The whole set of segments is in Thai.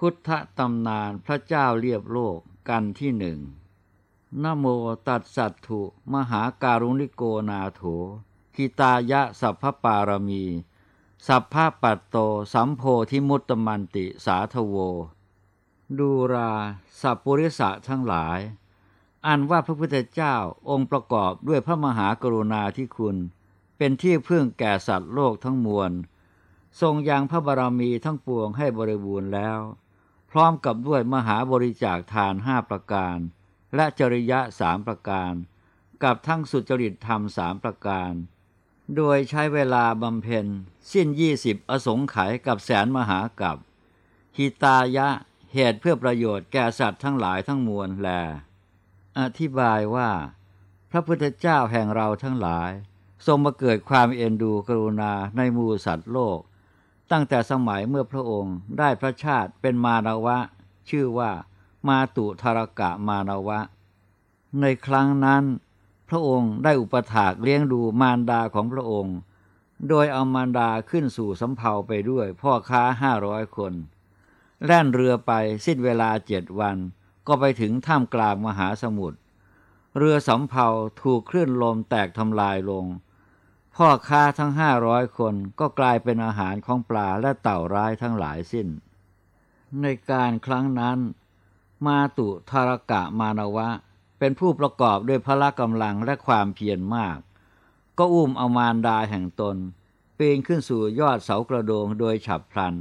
พุทธตำนานพระเจ้าเรียบโลกกันที่หนึ่งนโมตัสสัตถุมหาการุณิโกนาโถกิตายะสัพพปารมี สัพพะปัตโตสัมโพธิมุตตมันติสาทโว ดูราสัพปุริสะทั้งหลาย อันว่าพระพุทธเจ้าองค์ประกอบด้วยพระมหากรุณาธิคุณ เป็นที่พึ่งแก่สัตว์โลกทั้งมวล ทรงยังพระบารมีทั้งปวงให้บริบูรณ์แล้ว พร้อมกับด้วยมหาบริจาคทานห้าประการ และจริยะสามประการ กับทั้งสุจริตธรรมสามประการ โดยใช้เวลาบำเพ็ญ สิ้นยี่สิบอสงไขยกับแสนมหากับหิตายะเหตุเพื่อประโยชน์แก่สัตว์ทั้งหลายทั้งมวลแล อธิบายว่า พระพุทธเจ้าแห่งเราทั้งหลาย ทรงมาเกิดความเอ็นดูกรุณาในมูสัตว์โลก ตั้งแต่สมัยเมื่อพระองค์ได้พระชาติเป็นมานวะ ชื่อว่ามาตุทารกะมานวะ ในครั้งนั้น พระองค์ได้อุปถากเลี้ยงดูมารดาของพระองค์ โดยเอามารดาขึ้นสู่สำเภาไปด้วยพ่อค้าห้าร้อยคน แล่นเรือไปสิ้นเวลาเจ็ดวัน ก็ไปถึงท่ามกลางมหาสมุทรเรือสำเภาถูกคลื่นลมแตกทำลายลง พ่อค้าทั้งห้าร้อยคนก็กลายเป็นอาหารของปลาและเต่าร้ายทั้งหลายสิ้น ในการครั้งนั้น มาตุทารกะมานวะ เป็นผู้ประกอบด้วยพละกำลังและความเพียรมาก ก็อุ้มเอามารดาแห่งตนปีนขึ้นสู่ยอดเสากระโดงโดยฉับพลัน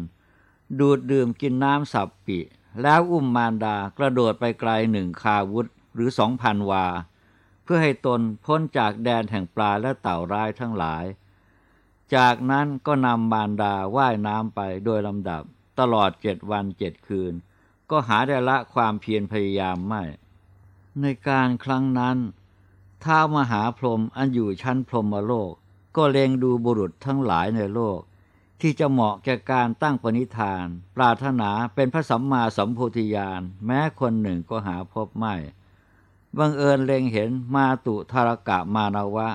ดูดดื่มกินน้ำสับปิ แล้วอุ้มมารดากระโดดไปไกลหนึ่งคาวุธหรือสองพันวา เพื่อให้ตนพ้นจากแดนแห่งปลาและเต่าร้ายทั้งหลาย จากนั้นก็นำมารดาว่ายน้ำไปโดยลำดับ ตลอดเจ็ดวันเจ็ดคืน ก็หาได้ละความเพียรพยายามไม่ ในการครั้งนั้นท้ามหาพรหมอันอยู่ชั้นพรหมโลก ก็เล็งดูบุรุษทั้งหลายในโลก ที่จะเหมาะแก่การตั้งปณิธาน ปรารถนาเป็นพระสัมมาสัมโพธิญาณแม้คนหนึ่งก็หาพบไม่ บังเอิญเล็งเห็นมาตุทารกะมานวะ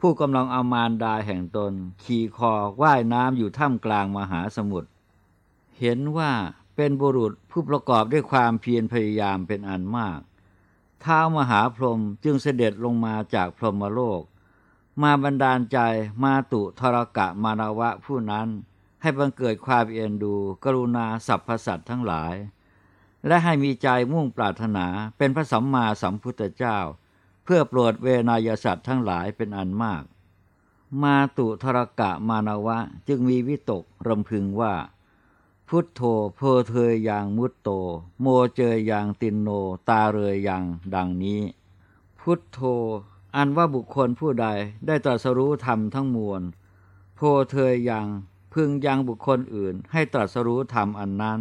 ผู้กำลังเอามารดาแห่งตน ขี่คอว่ายน้ำอยู่ท่ามกลางมหาสมุทรเห็นว่าเป็นบุรุษผู้ประกอบด้วยความเพียรพยายามเป็นอันมากท้าวมหาพรหมจึงเสด็จลงมาจากพรหมโลก มาบันดาลใจมาตุทรกะมานวะผู้นั้น ให้บังเกิดความเอ็นดู กรุณาสรรพสัตว์ทั้งหลาย และให้มีใจมุ่งปรารถนาเป็นพระสัมมาสัมพุทธเจ้า เพื่อโปรดเวนยสัตว์ทั้งหลายเป็นอันมาก มาตุทรกะมานวะจึงมีวิตกรำพึงว่า พุทโธเพอเทยอย่างมุตโต โมเจยอย่างตินโนตาเรยอย่างดังนี้ พุทโธ อันว่าบุคคลผู้ใดได้ตรัสรู้ธรรมทั้งมวล โพเทยอยังพึงยังบุคคลอื่นให้ตรัสรู้ธรรมอันนั้น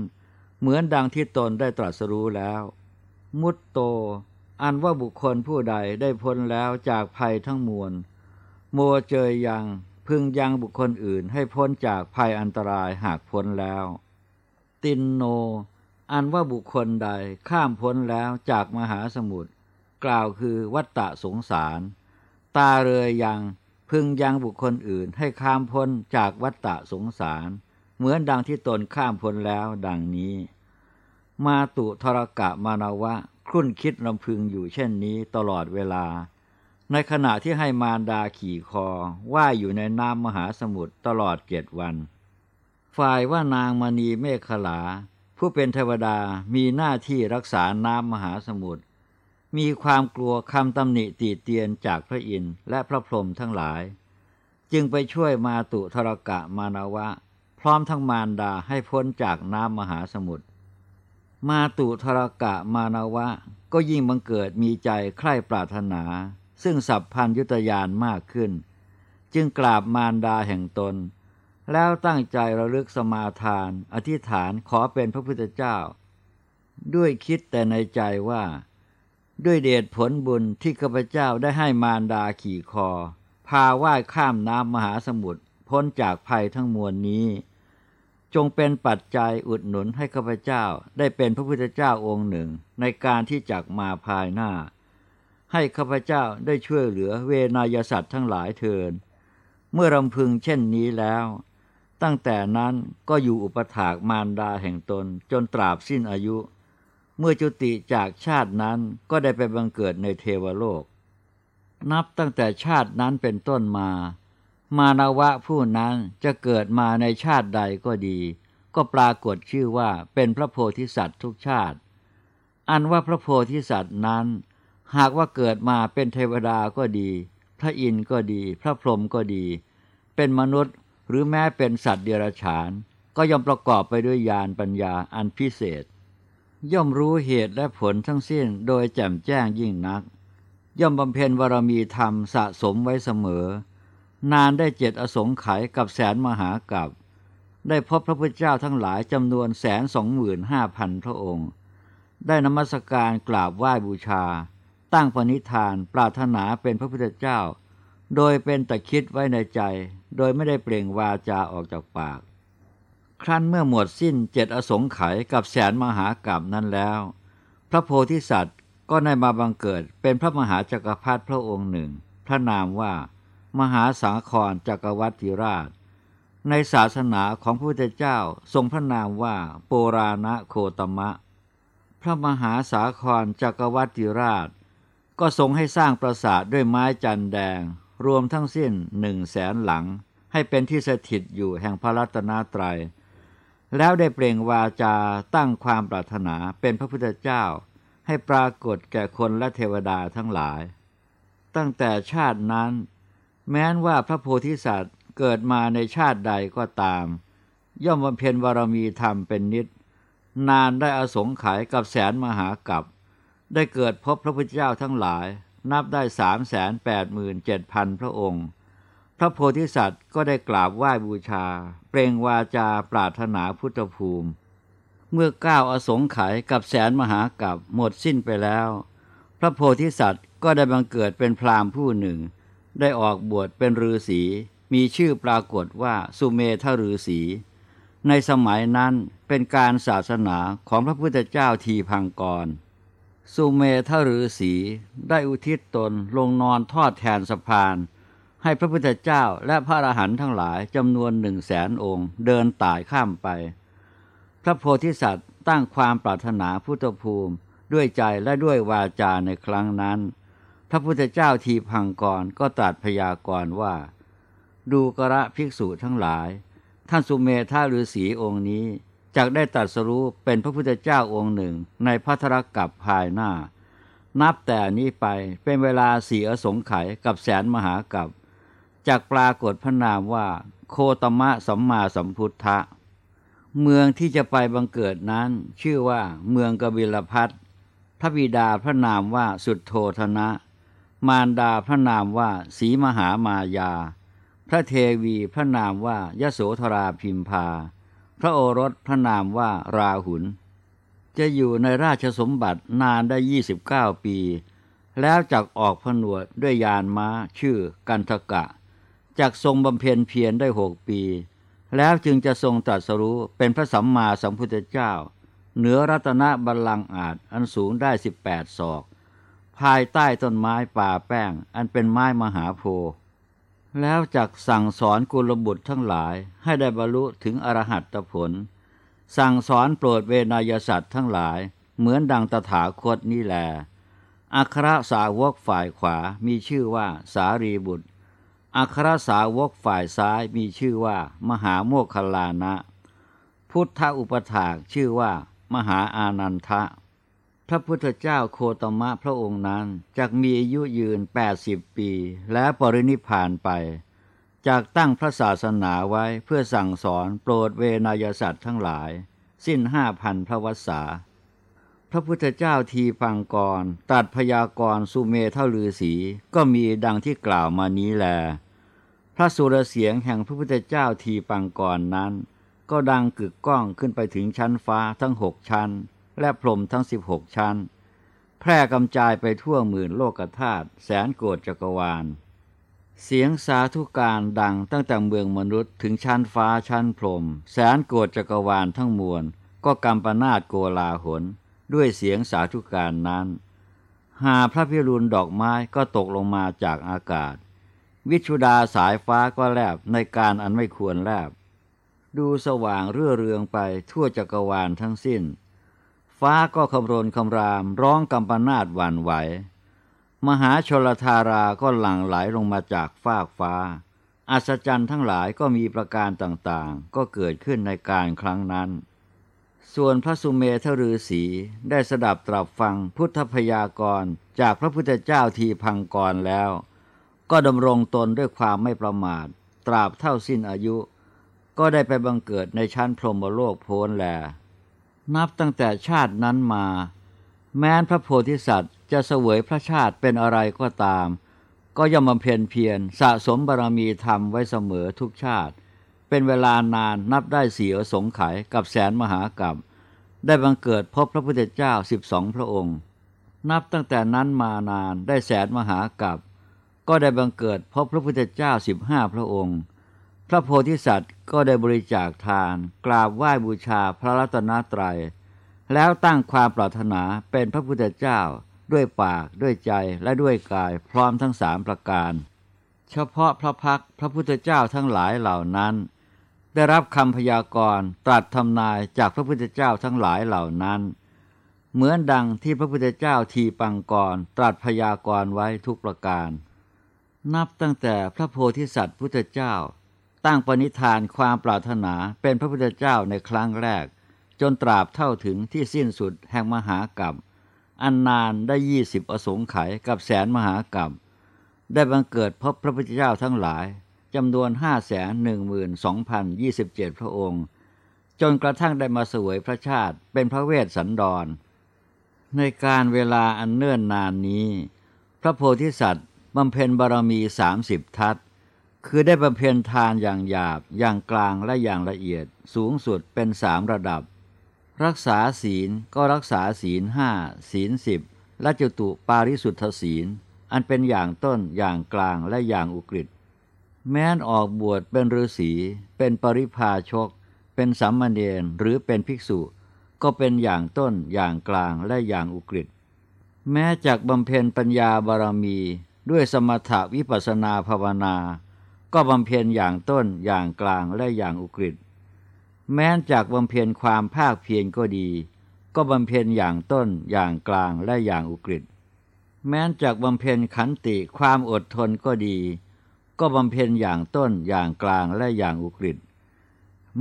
เหมือนดังที่ตนได้ตรัสรู้แล้ว มุตโต อันว่าบุคคลผู้ใดได้พ้นแล้วจากภัยทั้งมวล โมเจยยังพึงยังบุคคลอื่นให้พ้นจากภัยอันตรายหากพ้นแล้ว ตินโน อันว่าบุคคลใดข้ามพ้นแล้วจากมหาสมุทรกล่าวคือวัตตะสงสาร ตาเรยยังพึงยังบุคคลอื่นให้ข้ามพ้นจากวัฏฏะสงสาร เหมือนดังที่ตนข้ามพ้นแล้วดังนี้ มาตุทรกะมานาวะครุ่นคิดลำพึงอยู่เช่นนี้ตลอดเวลา ในขณะที่ให้มารดาขี่คอว่ายอยู่ในน้ำมหาสมุทรตลอดเจ็ดวัน ฝ่ายว่านางมณีเมฆขลา ผู้เป็นเทวดามีหน้าที่รักษาน้ำมหาสมุทรมีความกลัวคำตำหนิตีเตียนจากพระอินทร์และพระพรหมทั้งหลาย จึงไปช่วยมาตุทรกะมานาวะ พร้อมทั้งมารดาให้พ้นจากน้ำมหาสมุทร มาตุทรกะมานาวะ ก็ยิ่งบังเกิดมีใจใคร่ปรารถนา ซึ่งสัพพัญยุตยานมากขึ้น จึงกราบมารดาแห่งตน แล้วตั้งใจระลึกสมาทาน อธิษฐานขอเป็นพระพุทธเจ้า ด้วยคิดแต่ในใจว่า ด้วยเดชผลบุญที่ข้าพเจ้าได้ให้มารดาขี่คอ พาว่ายข้ามน้ำมหาสมุทรพ้นจากภัยทั้งมวลนี้ จงเป็นปัจจัยอุดหนุนให้ข้าพเจ้าได้เป็นพระพุทธเจ้าองค์หนึ่งในการที่จักมาภายหน้า ให้ข้าพเจ้าได้ช่วยเหลือเวนยสัตว์ทั้งหลายเทิน เมื่อรำพึงเช่นนี้แล้ว ตั้งแต่นั้นก็อยู่อุปถากมารดาแห่งตนจนตราบสิ้นอายุ เมื่อจุติจากชาตินั้นก็ได้ไปบังเกิดในเทวโลก นับตั้งแต่ชาตินั้นเป็นต้นมา มานวะผู้นั้นจะเกิดมาในชาติใดก็ดี ก็ปรากฏชื่อว่าเป็นพระโพธิสัตว์ทุกชาติ อันว่าพระโพธิสัตว์นั้น หากว่าเกิดมาเป็นเทวดาก็ดี พระอินทร์ก็ดี พระพรหมก็ดี เป็นมนุษย์หรือแม้เป็นสัตว์เดรัจฉาน ก็ย่อมประกอบไปด้วยญาณปัญญาอันพิเศษ ย่อมรู้เหตุและผลทั้งสิ้นโดยแจ่มแจ้งยิ่งนัก ย่อมบำเพ็ญบารมีธรรมสะสมไว้เสมอ นานได้เจ็ดอสงไขยกับแสนมหากับ ได้พบพระพุทธเจ้าทั้งหลายจำนวนแสนสองหมื่นห้าพันพระองค์ ได้นมัสการกราบไหว้บูชา ตั้งปณิธานปรารถนาเป็นพระพุทธเจ้า โดยเป็นแต่คิดไว้ในใจ โดยไม่ได้เปล่งวาจาออกจากปาก ครั้นเมื่อหมดสิ้นเจ็ดอสงไขยกับแสนมหากรบนั้นแล้ว พระโพธิสัตว์ก็ได้มาบังเกิดเป็นพระมหาจักรพรรดิพระองค์หนึ่ง พระนามว่า มหาสังครจักรวรรดิราช ในศาสนาของพระพุทธเจ้าทรงพระนามว่าโปราณโคตมะ พระมหาสาครจักรวรรดิราช ก็ทรงให้สร้างปราสาทด้วยไม้จันแดง รวมทั้งสิ้นหนึ่งแสนหลัง ให้เป็นที่สถิตอยู่แห่งพระรัตนตรยัยแล้วได้เปล่งวาจาตั้งความปรารถนาเป็นพระพุทธเจ้า ให้ปรากฏแก่คนและเทวดาทั้งหลาย ตั้งแต่ชาตินั้น แม้นว่าพระโพธิสัตว์เกิดมาในชาติใดก็ตาม ย่อมบำเพ็ญบารมีธรรมเป็นนิด นานได้อสงไขยกับแสนมหากับ ได้เกิดพบพระพุทธเจ้าทั้งหลาย นับได้สามแสนแปดหมื่นเจ็ดพันพระองค์ พระโพธิสัตว์ก็ได้กราบไหว้บูชา เปล่งวาจาปรารถนาพุทธภูมิ เมื่อก้าวอสงไขยกับแสนมหากับหมดสิ้นไปแล้ว พระโพธิสัตว์ก็ได้บังเกิดเป็นพราหมณ์ผู้หนึ่ง ได้ออกบวชเป็นฤาษีมีชื่อปรากฏว่าสุเมธฤาษีในสมัยนั้นเป็นการศาสนาของพระพุทธเจ้าทีพังกร สุเมธฤาษีได้อุทิศตนลงนอนทอดแทนสะพาน ให้พระพุทธเจ้าและพระอรหันต์ทั้งหลายจำนวนหนึ่งแสนองค์ เดินตายข้ามไป พระโพธิสัตว์ตั้งความปรารถนาพุทธภูมิด้วยใจและด้วยวาจาในครั้งนั้น พระพุทธเจ้าทีพังกรก็ตรัสพยากรณ์ว่า ดูกระภิกษุทั้งหลาย ท่านสุเมธาฤาษีองค์นี้จากได้ตรัสรู้เป็นพระพุทธเจ้าองค์หนึ่ง ในพัทรกับภายหน้า นับแต่นี้ไปเป็นเวลาสี่อสงไขยกับแสนมหากับจากปรากฏพระนามว่า โคตมะสัมมาสัมพุทธะ เมืองที่จะไปบังเกิดนั้น ชื่อว่าเมืองกบิลพัทพระบิดาพระนามว่าสุดโทธนะ มารดาพระนามว่าสีมหามายา พระเทวีพระนามว่ายโสธราพิมพา พระโอรสพระนามว่าราหุลจะอยู่ในราชสมบัตินานได้ยี่สิบเก้าปี แล้วจักออกผนวดด้วยยานม้าชื่อกันทกะจักทรงบำเพ็ญเพียรได้หกปี แล้วจึงจะทรงตรัสรู้เป็นพระสัมมาสัมพุทธเจ้า เหนือรัตนบัลลังก์อาจอันสูงได้สิบแปดศอก ภายใต้ต้นไม้ป่าแป้ง อันเป็นไม้มหาโพธิ์แล้วจักสั่งสอนกุลบุตรทั้งหลายให้ได้บรรลุถึงอรหัตผล สั่งสอนโปรดเวนยสัตว์ทั้งหลาย เหมือนดังตถาคตนี่แล อัครสาวกฝ่ายขวามีชื่อว่าสารีบุตร อัครสาวกฝ่ายซ้ายมีชื่อว่า มหาโมคคลานะ พุทธอุปถากชื่อว่า มหาอานันทะ พระพุทธเจ้าโคตมะพระองค์นั้นจากมีอายุยืนแปดสิบปี และปรินิพานไปจากตั้งพระศาสนาไว้เพื่อสั่งสอนโปรดเวนยสัตว์ทั้งหลาย สิ้นห้าพันพระวสาพระพุทธเจ้าทีพังกรตัดพยากรสุเมเท่าลือสีก็มีดังที่กล่าวมานี้แล พระสุรเสียงแห่งพระพุทธเจ้าทีปังกรนั้น ก็ดังกึกก้องขึ้นไปถึงชั้นฟ้าทั้งหกชั้น และพรมทั้งสิบหกชั้น แพร่กำจายไปทั่วหมื่นโลกธาตุแสนโกรธจักรวาล เสียงสาธุการดังตั้งแต่เมืองมนุษย์ถึงชั้นฟ้าชั้นพรม แสนโกรธจักรวาลทั้งมวล ก็กำปนาดโกลาหน ด้วยเสียงสาธุการนั้น หาพระพิรุณดอกไม้ก็ตกลงมาจากอากาศ วิชุดาสายฟ้าก็แลบในการอันไม่ควรแลบดูสว่างเรื่อเรืองไปทั่วจักรวาลทั้งสิ้น ฟ้าก็คำรนคำรามร้องกำปนาดหวั่นไหว มหาชลธาราก็หลั่งไหลลงมาจากฟากฟ้า อัศจรรย์ทั้งหลายก็มีประการต่างๆ ก็เกิดขึ้นในการครั้งนั้น ส่วนพระสุเมธฤาษีได้สดับตรับฟังพุทธพยากรณ์จากพระพุทธเจ้าทีพังกรแล้ว ก็ดำรงตนด้วยความไม่ประมาท ตราบเท่าสิ้นอายุ ก็ได้ไปบังเกิดในชั้นพรหมโลกโพ้นแล นับตั้งแต่ชาตินั้นมา แม้นพระโพธิสัตว์จะเสวยพระชาติเป็นอะไรก็ตาม ก็ย่อมบำเพ็ญเพียรสะสมบารมีธรรมไว้เสมอทุกชาติ เป็นเวลานานนับได้เสี่อสงไขยกับแสนมหากรัปได้บังเกิดพบพระพุทธเจ้าสิบสองพระองค์ นับตั้งแต่นั้นมานานได้แสนมหากรัปก็ได้บังเกิดพบพระพุทธเจ้าสิบห้าพระองค์ พระโพธิสัตว์ก็ได้บริจาคทาน กราบไหว้บูชาพระรัตนตรัย แล้วตั้งความปรารถนาเป็นพระพุทธเจ้า ด้วยปากด้วยใจและด้วยกายพร้อมทั้งสามประการ เฉพาะพระพักพระพุทธเจ้าทั้งหลายเหล่านั้น ได้รับคำพยากรณ์ตรัสทำนายจากพระพุทธเจ้าทั้งหลายเหล่านั้น เหมือนดังที่พระพุทธเจ้าทีปังกรตรัสพยากรณ์ไว้ทุกประการ นับตั้งแต่พระโพธิสัตว์พุทธเจ้า ตั้งปณิธานความปรารถนาเป็นพระพุทธเจ้าในครั้งแรก จนตราบเท่าถึงที่สิ้นสุดแห่งมหากรรม อันนานได้ยี่สิบอสงไขยกับแสนมหากรรม ได้บังเกิดพบพระพุทธเจ้าทั้งหลายจำนวนห้าแสนหนึ่งหมื่นสองพันยี่สิบเจ็ดพระองค์ จนกระทั่งได้มาสวยพระชาติเป็นพระเวสสันดร ในการเวลาอันเนิ่นนานนี้ พระโพธิสัตว์บำเพ็ญบารมีสามสิบทัศ คือได้บำเพ็ญทานอย่างหยาบ อย่างกลางและอย่างละเอียดสูงสุดเป็นสามระดับ รักษาศีลก็รักษาศีลห้าศีลสิบและจตุปาริสุทธศีล อันเป็นอย่างต้นอย่างกลางและอย่างอุกฤษแม้นออกบวชเป็นฤาษีเป็นปริพาชก เป็นสัมมาเนรหรือเป็นภิกษุ ก็เป็นอย่างต้นอย่างกลางและอย่างอุกฤษแม้จากบำเพ็ญปัญญาบารมี ด้วยสมถะวิปัสสนาภาวนา ก็บำเพ็ญอย่างต้นอย่างกลางและอย่างอุกฤษแม้จากบำเพ็ญความภาคเพียรก็ดี ก็บำเพ็ญอย่างต้นอย่างกลางและอย่างอุกฤษแม้จากบำเพ็ญขันติความอดทนก็ดี ก็บำเพ็ญอย่างต้นอย่างกลางและอย่างอุกฤษ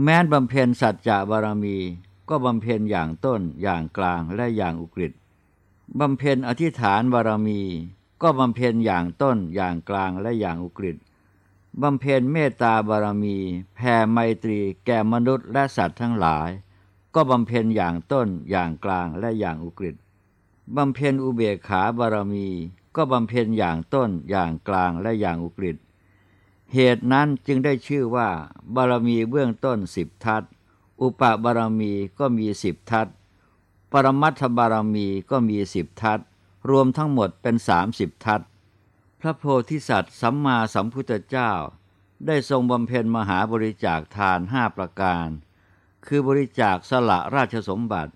แม้นบำเพ็ญสัจจะบารมี ก็บำเพ็ญอย่างต้นอย่างกลางและอย่างอุกฤษบำเพ็ญอธิษฐานบารมี ก็บำเพ็ญอย่างต้นอย่างกลางและอย่างอุกฤษ บำเพ็ญเมตตาบารมีแผ่ไมตรีแก่มนุษย์และสัตว์ทั้งหลาย ก็บำเพ็ญอย่างต้นอย่างกลางและอย่างอุกฤษบำเพ็ญอุเบกขาบารมี ก็บำเพ็ญอย่างต้นอย่างกลางและอย่างอุกฤษเหตุนั้นจึงได้ชื่อว่า บารมีเบื้องต้นสิบทัศอุปบารมีก็มีสิบทัศปรมัตถบารมีก็มีสิบทัศรวมทั้งหมดเป็นสามสิบทัศ พระโพธิสัตว์สัมมาสัมพุทธเจ้า ได้ทรงบำเพ็ญมหาบริจาคทานห้าประการ คือบริจาคสละราชสมบัติ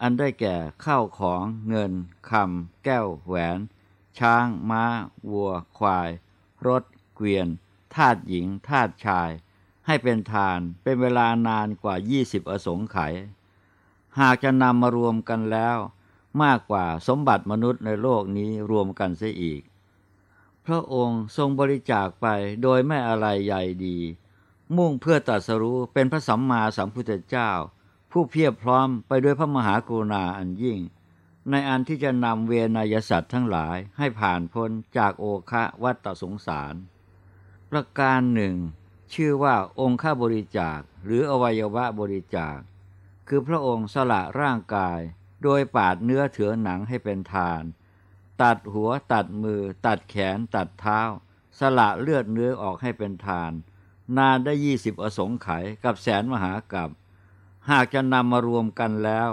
อันได้แก่ข้าวของเงินคำแก้วแหวน ช้าง ม้า วัว ควาย รถ เกวียนทาสหญิงทาสชาย ให้เป็นทานเป็นเวลานานกว่า 20 อสงไขยหากจะนำมารวมกันแล้ว มากกว่าสมบัติมนุษย์ในโลกนี้รวมกันเสียอีก พระองค์ทรงบริจาคไปโดยไม่อะไรใหญ่ดี มุ่งเพื่อตรัสรู้เป็นพระสัมมาสัมพุทธเจ้า ผู้เพียบพร้อมไปด้วยพระมหากรุณาอันยิ่ง ในอันที่จะนำเวนยสัตว์ทั้งหลายให้ผ่านพ้นจากโอคะวัตสงสาร ประการหนึ่ง ชื่อว่าองค์ข้าบริจาคหรืออวัยวะบริจาค คือพระองค์สละร่างกาย โดยปาดเนื้อเถือหนังให้เป็นทาน ตัดหัวตัดมือ ตัดแขนตัดเท้า สละเลือดเนื้อออกให้เป็นทาน นานได้ยี่สิบอสงไขยกับแสนมหากรัปหากจะนำมารวมกันแล้ว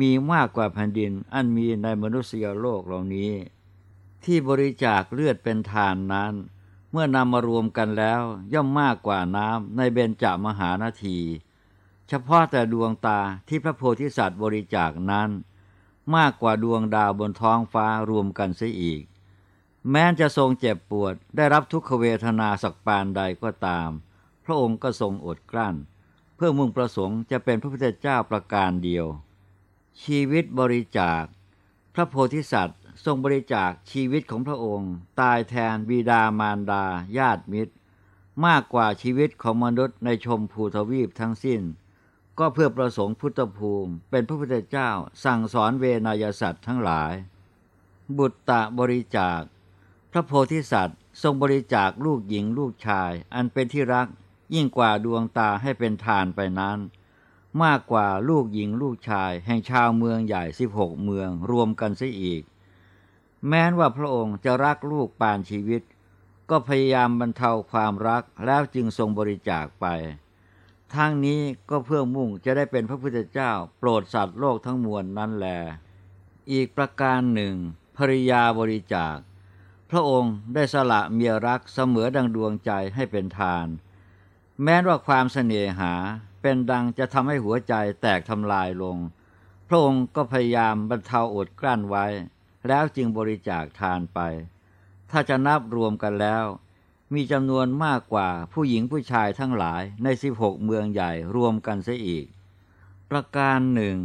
มีมากกว่าแผ่นดินอันมีในมนุษยโลกเหล่านี้ ที่บริจาคเลือดเป็นทานนั้น เมื่อนำมารวมกันแล้ว ย่อมมากกว่าน้ำในเบญจมหานาที เฉพาะแต่ดวงตาที่พระโพธิสัตว์บริจาคนั้น มากกว่าดวงดาวบนท้องฟ้ารวมกันเสียอีก แม้จะทรงเจ็บปวดได้รับทุกขเวทนาสักปานใดก็ตาม พระองค์ก็ทรงอดกลั้น เพื่อมุ่งประสงค์จะเป็นพระพุทธเจ้าประการเดียว ชีวิตบริจาค พระโพธิสัตว์ ทรงบริจาคชีวิตของพระองค์ ตายแทนบิดามารดา ญาติมิตร มากกว่าชีวิตของมนุษย์ในชมพูทวีปทั้งสิ้น ก็เพื่อประสงค์พุทธภูมิ เป็นพระพุทธเจ้า สั่งสอนเวนยสัตว์ทั้งหลาย บุตตะบริจาค พระโพธิสัตว์ ทรงบริจาคลูกหญิงลูกชาย อันเป็นที่รักยิ่งกว่าดวงตาให้เป็นทานไปนั้น มากกว่าลูกหญิงลูกชาย แห่งชาวเมืองใหญ่สิบหกเมืองรวมกันเสียอีก แม้นว่าพระองค์จะรักลูกปานชีวิต ก็พยายามบรรเทาความรักแล้วจึงทรงบริจาคไป ทางนี้ก็เพื่อมุ่งจะได้เป็นพระพุทธเจ้า โปรดสัตว์โลกทั้งมวลนั่นแล อีกประการหนึ่งภริยาบริจาค พระองค์ได้สละเมียรักเสมอดังดวงใจให้เป็นทาน แม้ว่าความเสน่หาเป็นดังจะทำให้หัวใจแตกทำลายลง พระองค์ก็พยายามบรรเทาอดกลั้นไว้ แล้วจึงบริจาคทานไป ถ้าจะนับรวมกันแล้ว มีจำนวนมากกว่าผู้หญิงผู้ชายทั้งหลายในสิบหกเมืองใหญ่รวมกันเสียอีก ประการหนึ่ง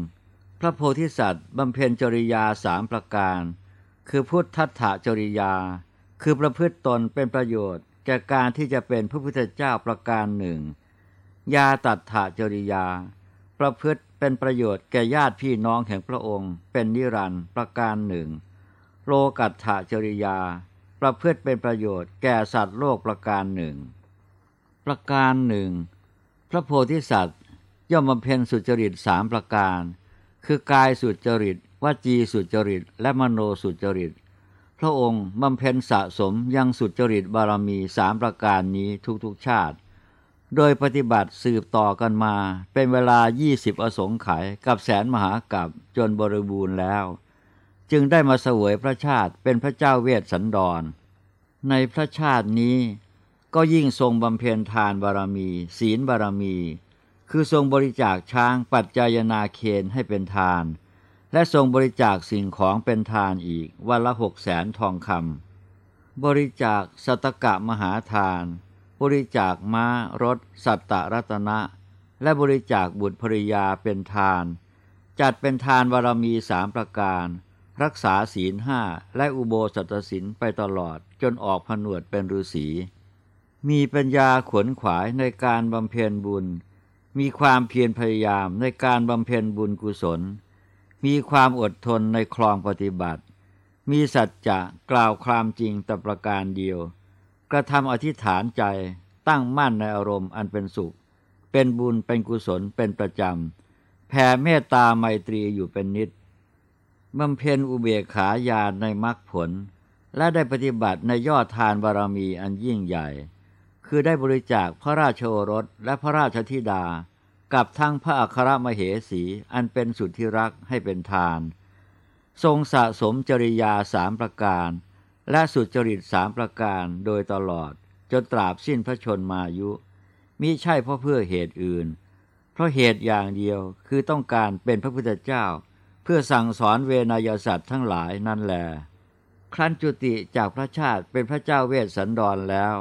พระโพธิสัตว์บำเพ็ญจริยาสามประการ คือพุทธัตถจริยา คือประพฤติตนเป็นประโยชน์ แก่การที่จะเป็นพระพุทธเจ้าประการหนึ่ง ยาตัตถจริยา ประพฤติเป็นประโยชน์แก่ญาติพี่น้องแห่งพระองค์ เป็นนิรันดร์ประการหนึ่ง โลกัตถจริยา ประพฤติเป็นประโยชน์แก่สัตว์โลกประการหนึ่ง ประการหนึ่ง พระโพธิสัตว์ย่อมบำเพ็ญสุจริตสามประการ คือกายสุจริตวจีสุจริต และมโนสุจริต พระองค์บำเพ็ญสะสมยังสุจริตบารมีสามประการนี้ทุกๆชาติ โดยปฏิบัติสืบต่อกันมา เป็นเวลา 20 อสงไขยกับแสนมหากับจนบริบูรณ์แล้ว จึงได้มาเสวยพระชาติเป็นพระเจ้าเวสสันดร ในพระชาตินี้ก็ยิ่งทรงบำเพ็ญทานบารมี ศีลบารมี คือทรงบริจาคช้างปัจจายนาเคนให้เป็นทาน และทรงบริจาคสิ่งของเป็นทานอีกวันละหกแสนทองคำบริจาคสตกะมหาทาน บริจาคม้ารถ สัตตรัตนะ และบริจาคบุตรภริยาเป็นทาน จัดเป็นทานบารมีสามประการ รักษาศีลห้าและอุโบสถศีลไปตลอดจนออกผนวดเป็นฤาษี มีปัญญาขวนขวายในการบำเพ็ญบุญ มีความเพียรพยายามในการบำเพ็ญบุญกุศล มีความอดทนในคลองปฏิบัติ มีสัจจะกล่าวความจริงแต่ประการเดียว กระทำอธิษฐานใจตั้งมั่นในอารมณ์อันเป็นสุข เป็นบุญเป็นกุศลเป็นประจำแผ่เมตตาไมตรีอยู่เป็นนิด บำเพ็ญอุเบกขาญาณในมรรคผล และได้ปฏิบัติในยอดทานบารมีอันยิ่งใหญ่ คือได้บริจาคพระราชโอรสและพระราชธิดา กับทั้งพระอัครมเหสีอันเป็นสุดที่รักให้เป็นทาน ทรงสะสมจริยาสามประการ และสุจริตสามประการโดยตลอด จนตราบสิ้นพระชนมายุมิใช่เพราะเพื่อเหตุอื่น เพราะเหตุอย่างเดียวคือต้องการเป็นพระพุทธเจ้า เพื่อสั่งสอนเวนยสัตว์ทั้งหลายนั่นแหลครั้นจุติจากพระชาติเป็นพระเจ้าเวสสันดรแล้ว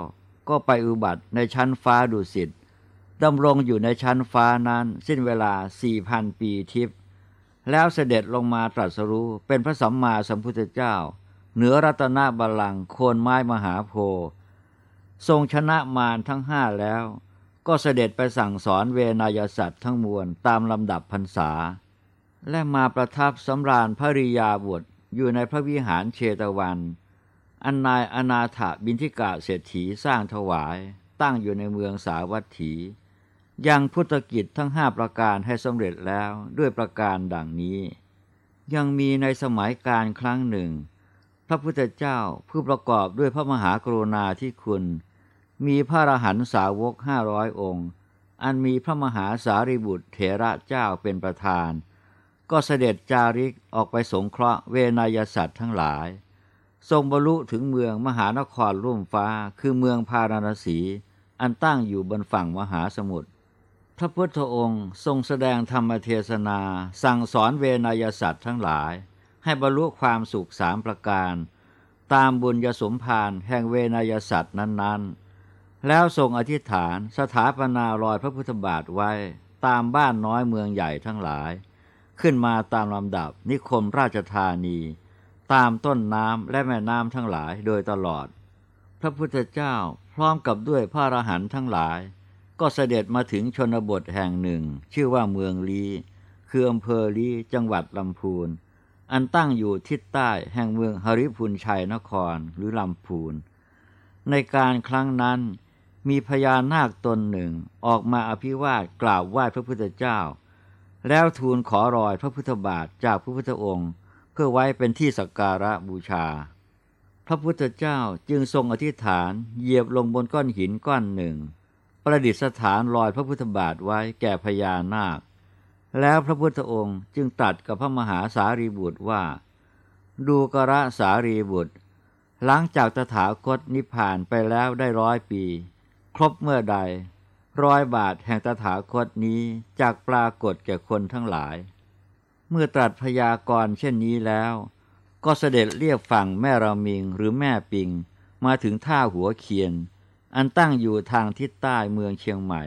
ก็ไปอุบัติในชั้นฟ้าดุสิตดำรงอยู่ในชั้นฟ้านั้น สิ้นเวลาสี่พันปีทิพย์แล้วเสด็จลงมาตรัสรู้เป็นพระสัมมาสัมพุทธเจ้า เหนือรัตนบัลลังก์โคนไม้มหาโพธิ์ทรงชนะมารทั้งห้าแล้ว ก็เสด็จไปสั่งสอนเวนยสัตว์ทั้งมวลตามลำดับพรรษา และมาประทับสำราญพระริยาบุตรอยู่ในพระวิหารเชตวัน อันนายอนาถบินทิกาเศรษฐีสร้างถวาย ตั้งอยู่ในเมืองสาวัตถี ยังพุทธกิจทั้งห้าประการให้สำเร็จแล้วด้วยประการดังนี้ ยังมีในสมัยการครั้งหนึ่ง พระพุทธเจ้าผู้ประกอบด้วยพระมหากรุณาธิคุณ มีพระอรหันตสาวกห้าร้อยองค์ อันมีพระมหาสารีบุตรเถระเจ้าเป็นประธาน ก็เสด็จจาริกออกไปสงเคราะห์เวนยสัตว์ทั้งหลาย ทรงบรรลุถึงเมืองมหานครร่มฟ้าคือเมืองพาราณสี อันตั้งอยู่บนฝั่งมหาสมุทรพระพุทธองค์ทรงแสดงธรรมเทศนา สั่งสอนเวนยสัตว์ทั้งหลาย ให้บรรลุความสุขสามประการ ตามบุญยสมภารแห่งเวนยสัตว์นั้นๆ แล้วทรงอธิษฐานสถาปนารอยพระพุทธบาทไว้ตามบ้านน้อยเมืองใหญ่ทั้งหลาย ขึ้นมาตามลำดับนิคมราชธานี ตามต้นน้ำและแม่น้ำทั้งหลายโดยตลอด พระพุทธเจ้าพร้อมกับด้วยพระอรหันต์ทั้งหลาย ก็เสด็จมาถึงชนบทแห่งหนึ่ง ชื่อว่าเมืองลีคืออำเภอลีจังหวัดลำพูน อันตั้งอยู่ทิศใต้แห่งเมืองหริพุนชัยนครหรือลำพูน ในการครั้งนั้นมีพญานาคตนหนึ่งออกมาอภิวาทกราบไหว้พระพุทธเจ้า แล้วทูลขอรอยพระพุทธบาทจากพระพุทธองค์ เพื่อไว้เป็นที่สักการะบูชา พระพุทธเจ้าจึงทรงอธิษฐานเหยียบลงบนก้อนหินก้อนหนึ่ง ประดิษฐานรอยพระพุทธบาทไว้แก่พญานาค แล้วพระพุทธองค์จึงตรัสกับพระมหาสารีบุตรว่า ดูกระสารีบุตร หลังจากตถาคตนิพพานไปแล้วได้ร้อยปี ครบเมื่อใด รอยบาทแห่งตถาคตนี้จากปรากฏแก่คนทั้งหลาย เมื่อตรัสพยากรณ์เช่นนี้แล้ว ก็เสด็จเรียกฝั่งแม่รามิงหรือแม่ปิง มาถึงท่าหัวเคียน อันตั้งอยู่ทางทิศใต้เมืองเชียงใหม่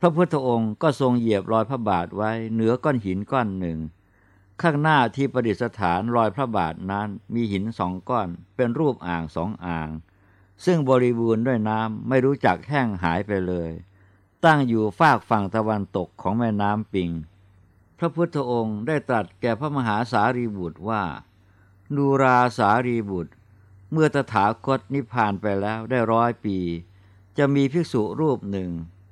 พระพุทธองค์ก็ทรงเหยียบรอยพระบาทไว้เหนือก้อนหินก้อนหนึ่ง ข้างหน้าที่ประดิษฐานรอยพระบาทนั้นมีหินสองก้อนเป็นรูปอ่างสองอ่าง ซึ่งบริบูรณ์ด้วยน้ำไม่รู้จักแห้งหายไปเลย ตั้งอยู่ฝากฝั่งตะวันตกของแม่น้ำปิง พระพุทธองค์ได้ตรัสแก่พระมหาสารีบุตรว่าดูราสารีบุตร เมื่อตถาคตนิพพานไปแล้วได้ร้อยปี จะมีภิกษุรูปหนึ่ง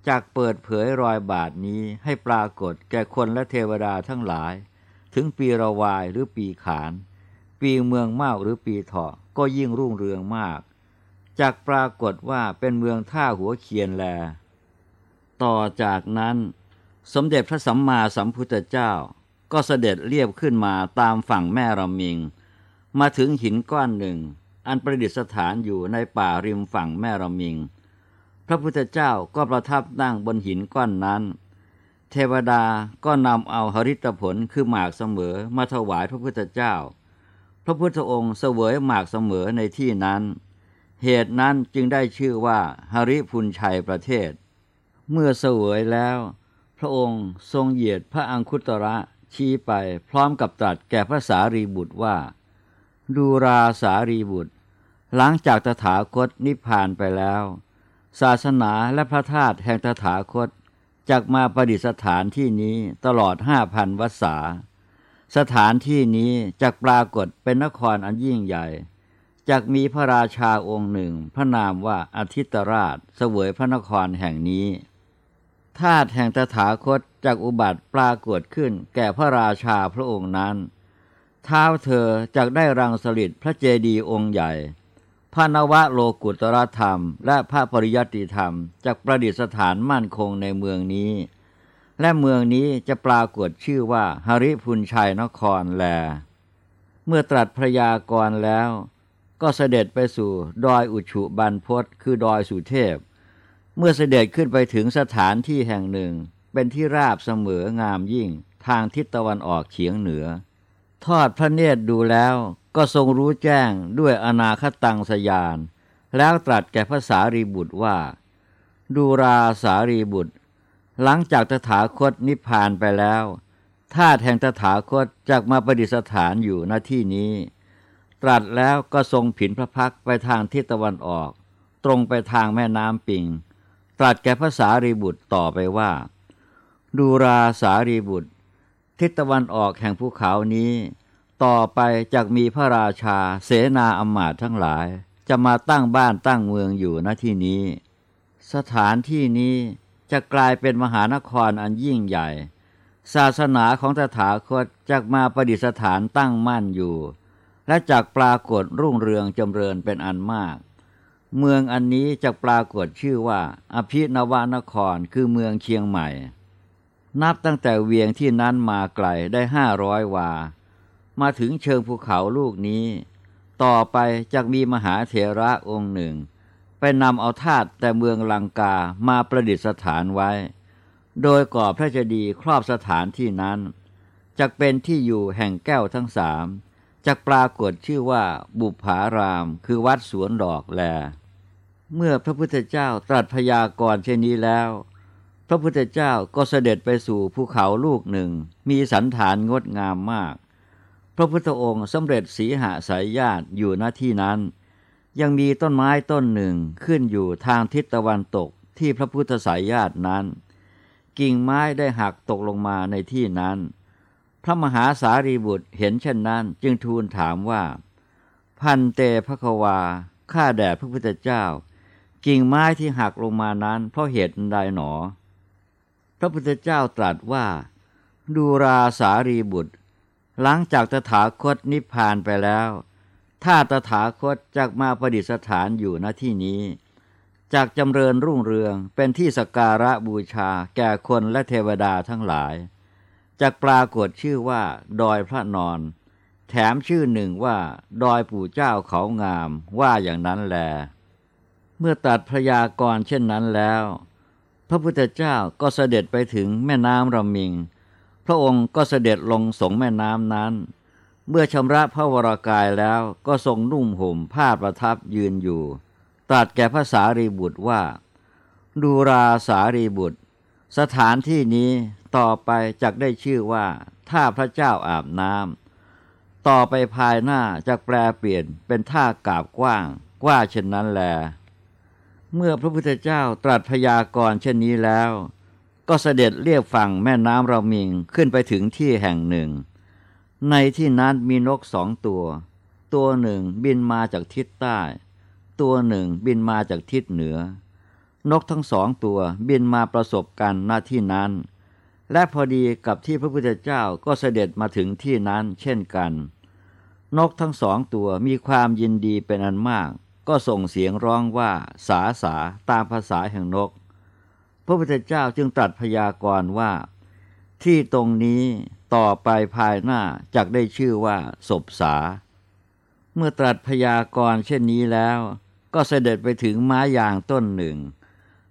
จากเปิดเผยรอยบาทนี้ให้ปรากฏแก่คนและเทวดาทั้งหลาย ถึงปีระวายหรือปีขาน ปีเมืองเมาหรือปีเถาะก็ยิ่งรุ่งเรืองมาก จากปรากฏว่าเป็นเมืองท่าหัวเคียนแล ต่อจากนั้น สมเด็จพระสัมมาสัมพุทธเจ้าก็เสด็จเรียบขึ้นมาตามฝั่งแม่ระมิง มาถึงหินก้อนหนึ่ง อันประดิษฐานอยู่ในป่าริมฝั่งแม่ระมิง พระพุทธเจ้าก็ประทับนั่งบนหินก้อนนั้น เทวดาก็นำเอาหริตผลคือหมากเสมอมาถวายพระพุทธเจ้า พระพุทธองค์เสวยหมากเสมอในที่นั้น เหตุนั้นจึงได้ชื่อว่าหริพุนชัยประเทศ เมื่อเสวยแล้ว พระองค์ทรงเหยียดพระอังคุตระชี้ไปพร้อมกับตรัสแก่พระสารีบุตรว่า ดูราสารีบุตร หลังจากตถาคตนิพพานไปแล้ว ศาสนาและพระธาตุแห่งตถาคตจักมาประดิษฐานที่นี้ตลอดห้าพันวัษา สถานที่นี้จักปรากฏเป็นนครอันยิ่งใหญ่ จากมีพระราชาองค์หนึ่ง พระนามว่าอาทิตราชเสวยพระนครแห่งนี้ธาตุแห่งตถาคตจากอุบัติปรากฏขึ้น แก่พระราชาพระองค์นั้น เท้าเธอจากได้รังสลิดพระเจดีย์องค์ใหญ่ พระนวโลกุตรธรรม และพระปริยติธรรมจากประดิษฐานมั่นคงในเมืองนี้ และเมืองนี้จะปรากฏชื่อว่าหริพุนชัยนครแล เมื่อตรัสพระยากรแล้ว ก็เสด็จไปสู่ดอยอุชุบันพศคือดอยสุเทพ เมื่อเสด็จขึ้นไปถึงสถานที่แห่งหนึ่ง เป็นที่ราบเสมองามยิ่งทางทิศตะวันออกเฉียงเหนือ ทอดพระเนตรดูแล้วก็ทรงรู้แจ้งด้วยอนาคตังสยาน แล้วตรัสแก่พระสารีบุตรว่า ดูราสารีบุตร หลังจากตถาคตนิพพานไปแล้วธาตุแห่งตถาคตจักมาประดิษฐานอยู่ณที่นี้ ตรัสแล้วก็ทรงผินพระพักไปทางทิศตะวันออก ตรงไปทางแม่น้ำปิง ตรัสแก่พระสารีบุตรต่อไปว่า ดูราสารีบุตร ทิศตะวันออกแห่งภูเขานี้ ต่อไปจากมีพระราชาเสนาอมาตทั้งหลาย จะมาตั้งบ้านตั้งเมืองอยู่ณที่นี้ สถานที่นี้จะกลายเป็นมหานครอันยิ่งใหญ่ ศาสนาของตถาคตจะมาประดิษฐานตั้งมั่นอยู่ และจากปรากฏรุ่งเรืองจำเริญเป็นอันมาก เมืองอันนี้จะปรากฏชื่อว่า อภินวานครคือเมืองเชียงใหม่ นับตั้งแต่เวียงที่นั้นมาไกลได้ห้าร้อยวา มาถึงเชิงภูเขาลูกนี้ ต่อไปจะมีมหาเถระองค์หนึ่ง ไปนำเอาธาตุแต่เมืองลังกามาประดิษฐานไว้ โดยก่อพระเจดีย์ครอบสถานที่นั้นจะเป็นที่อยู่แห่งแก้วทั้งสาม จักปรากฏชื่อว่าบุพารามคือวัดสวนดอกแล เมื่อพระพุทธเจ้าตรัสพยากรณ์เช่นนี้แล้ว พระพุทธเจ้าก็เสด็จไปสู่ภูเขาลูกหนึ่ง มีสันฐานงดงามมาก พระพุทธองค์สำเร็จสีหาสายญาติอยู่ณที่นั้น ยังมีต้นไม้ต้นหนึ่งขึ้นอยู่ทางทิศตะวันตกที่พระพุทธสายญาตินั้น กิ่งไม้ได้หักตกลงมาในที่นั้น พระมหาสารีบุตรเห็นเช่นนั้น จึงทูลถามว่า พันเตพระควาข้าแด่พระพุทธเจ้า กิ่งไม้ที่หักลงมานั้น เพราะเหตุใดหนอ พระพุทธเจ้าตรัสว่า ดูราสารีบุตร หลังจากตถาคตนิพพานไปแล้ว ถ้าตถาคตจากมาประดิษฐานอยู่ณที่นี้จากจำเริญรุ่งเรืองเป็นที่สการะบูชาแก่คนและเทวดาทั้งหลาย จากปรากฏชื่อว่า ดอยพระนอน แถมชื่อหนึ่งว่า ดอยปู่เจ้าเขางามว่าอย่างนั้นแล เมื่อตัดพระยากรเช่นนั้นแล้ว พระพุทธเจ้าก็เสด็จไปถึงแม่น้ำระมิง พระองค์ก็เสด็จลงสงแม่น้ำนั้น เมื่อชำระพระวรากายแล้วก็ทรงนุ่มห่มผ้าประทับยืนอยู่ตรัสแก่พระสารีบุตรว่า ดูราสารีบุตร สถานที่นี้ ต่อไปจักได้ชื่อว่าท่าพระเจ้าอาบน้ำต่อไปภายหน้าจะแปลเปลี่ยนเป็นท่ากาบกว้างกว่าเช่นนั้นแล เมื่อพระพุทธเจ้าตรัสพยากรณ์เช่นนี้แล้ว ก็เสด็จเรียบฝั่งแม่น้ำเรามิงขึ้นไปถึงที่แห่งหนึ่ง ในที่นั้นมีนกสองตัว ตัวหนึ่งบินมาจากทิศใต้ ตัวหนึ่งบินมาจากทิศเหนือ นกทั้งสองตัวบินมาประสบกันหน้าที่นั้น และพอดีกับที่พระพุทธเจ้าก็เสด็จมาถึงที่นั้นเช่นกัน นกทั้งสองตัวมีความยินดีเป็นอันมาก ก็ส่งเสียงร้องว่าสาสาตามภาษาแห่งนก พระพุทธเจ้าจึงตรัสพยากรณ์ว่า ที่ตรงนี้ต่อไปภายหน้าจักได้ชื่อว่าศพสา เมื่อตรัสพยากรณ์เช่นนี้แล้ว ก็เสด็จไปถึงไม้ยางต้นหนึ่ง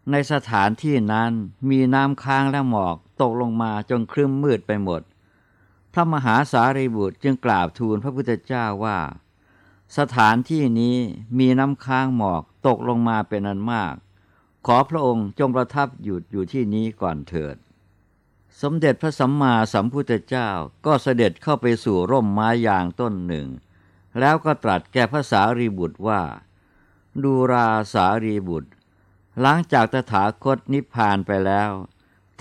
ในสถานที่นั้นมีน้ำค้างและหมอกตกลงมาจนครึ้มมืดไปหมด พระมหาสารีบุตรจึงกราบทูลพระพุทธเจ้าว่า สถานที่นี้มีน้ำค้างหมอกตกลงมาเป็นอันมาก ขอพระองค์จงประทับหยุดอยู่ที่นี้ก่อนเถิด สมเด็จพระสัมมาสัมพุทธเจ้าก็เสด็จเข้าไปสู่ร่มไม้ยางต้นหนึ่ง แล้วก็ตรัสแก่พระสารีบุตรว่า ดูราสารีบุตร หลังจากตถาคตนิพพานไปแล้ว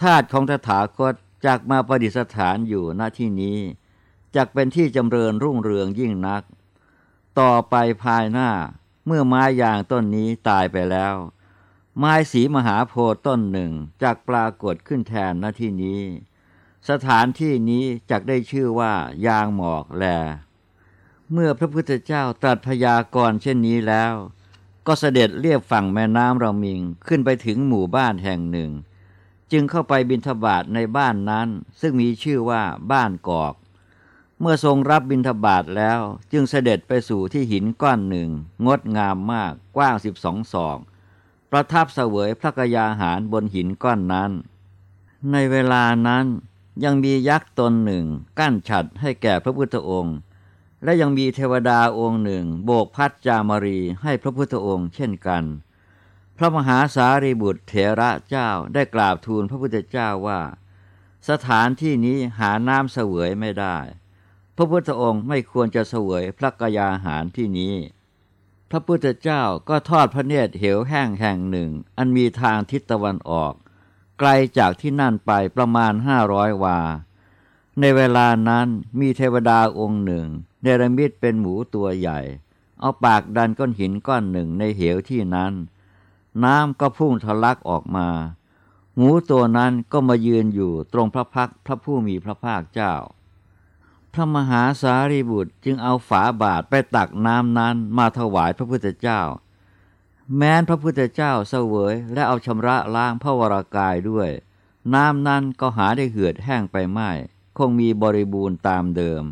ธาตุของตถาคตจากมาประดิษฐานอยู่ณที่นี้จักเป็นที่จำเริญรุ่งเรืองยิ่งนัก ต่อไปภายหน้าเมื่อไม้ยางต้นนี้ตายไปแล้ว ไม้สีมหาโพธิ์ต้นหนึ่งจักปรากฏขึ้นแทนณที่นี้ สถานที่นี้จักได้ชื่อว่ายางหมอกแล เมื่อพระพุทธเจ้าตรัสพยากรณ์เช่นนี้แล้ว ก็เสด็จเรียบฝั่งแม่น้ำรามิงขึ้นไปถึงหมู่บ้านแห่งหนึ่ง จึงเข้าไปบิณฑบาตในบ้านนั้น ซึ่งมีชื่อว่าบ้านกอก เมื่อทรงรับบิณฑบาตแล้ว จึงเสด็จไปสู่ที่หินก้อนหนึ่ง งดงามมากกว้างสิบสองศอก ประทับเสวยพระกยาหารบนหินก้อนนั้น ในเวลานั้นยังมียักษ์ตนหนึ่ง กั้นฉัดให้แก่พระพุทธองค์ และยังมีเทวดาองค์หนึ่ง โบกพัดจามรีให้พระพุทธองค์เช่นกัน พระมหาสารีบุตรเถระเจ้าได้กราบทูลพระพุทธเจ้าว่า สถานที่นี้หาน้ำเสวยไม่ได้ พระพุทธองค์ไม่ควรจะเสวยพระกยาหารที่นี้ พระพุทธเจ้าก็ทอดพระเนตรเหวแห้งแห่งหนึ่ง อันมีทางทิศตะวันออก ไกลจากที่นั่นไปประมาณห้าร้อยวา ในเวลานั้นมีเทวดาองค์หนึ่ง เนรมิตเป็นหมูตัวใหญ่ เอาปากดันก้อนหินก้อนหนึ่งในเหวที่นั้น น้ำก็พุ่งทะลักออกมา หมูตัวนั้นก็มายืนอยู่ตรงพระพักพระผู้มีพระภาคเจ้า พระมหาสารีบุตรจึงเอาฝาบาทไปตักน้ำนั้นมาถวายพระพุทธเจ้า แม้นพระพุทธเจ้าเสวยและเอาชำระล้างพระวรากายด้วย น้ำนั้นก็หาได้เหือดแห้งไปไม่ คงมีบริบูรณ์ตามเดิม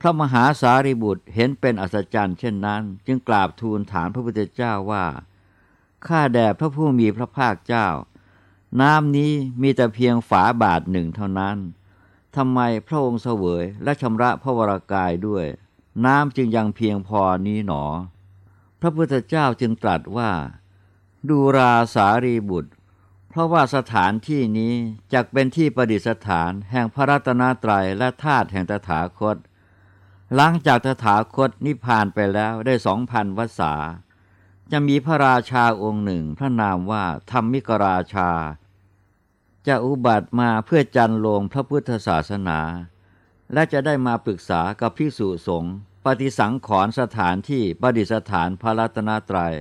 พระมหาสารีบุตรเห็นเป็นอัศจรรย์เช่นนั้น จึงกราบทูลถามพระพุทธเจ้าว่า ข้าแด่พระผู้มีพระภาคเจ้า น้ำนี้มีแต่เพียงฝาบาทหนึ่งเท่านั้นทำไมพระองค์เสวยและชำระพระวรากายด้วย น้ำจึงยังเพียงพอนี้หนอ พระพุทธเจ้าจึงตรัสว่า ดูราสารีบุตร เพราะว่าสถานที่นี้จักเป็นที่ประดิษฐานแห่งพระรัตนตรัยและธาตุแห่งตถาคต หลังจากตถาคตนิพพานไปแล้วได้สองพันวษา จะมีพระราชาองค์หนึ่ง พระนามว่าธรรมิกราชา จะอุบัติมาเพื่อจันลงพระพุทธศาสนา และจะได้มาปรึกษากับพิสุสงฆ์ปฏิสังขรณ์สถานที่ประดิษฐานพระรัตนตรัย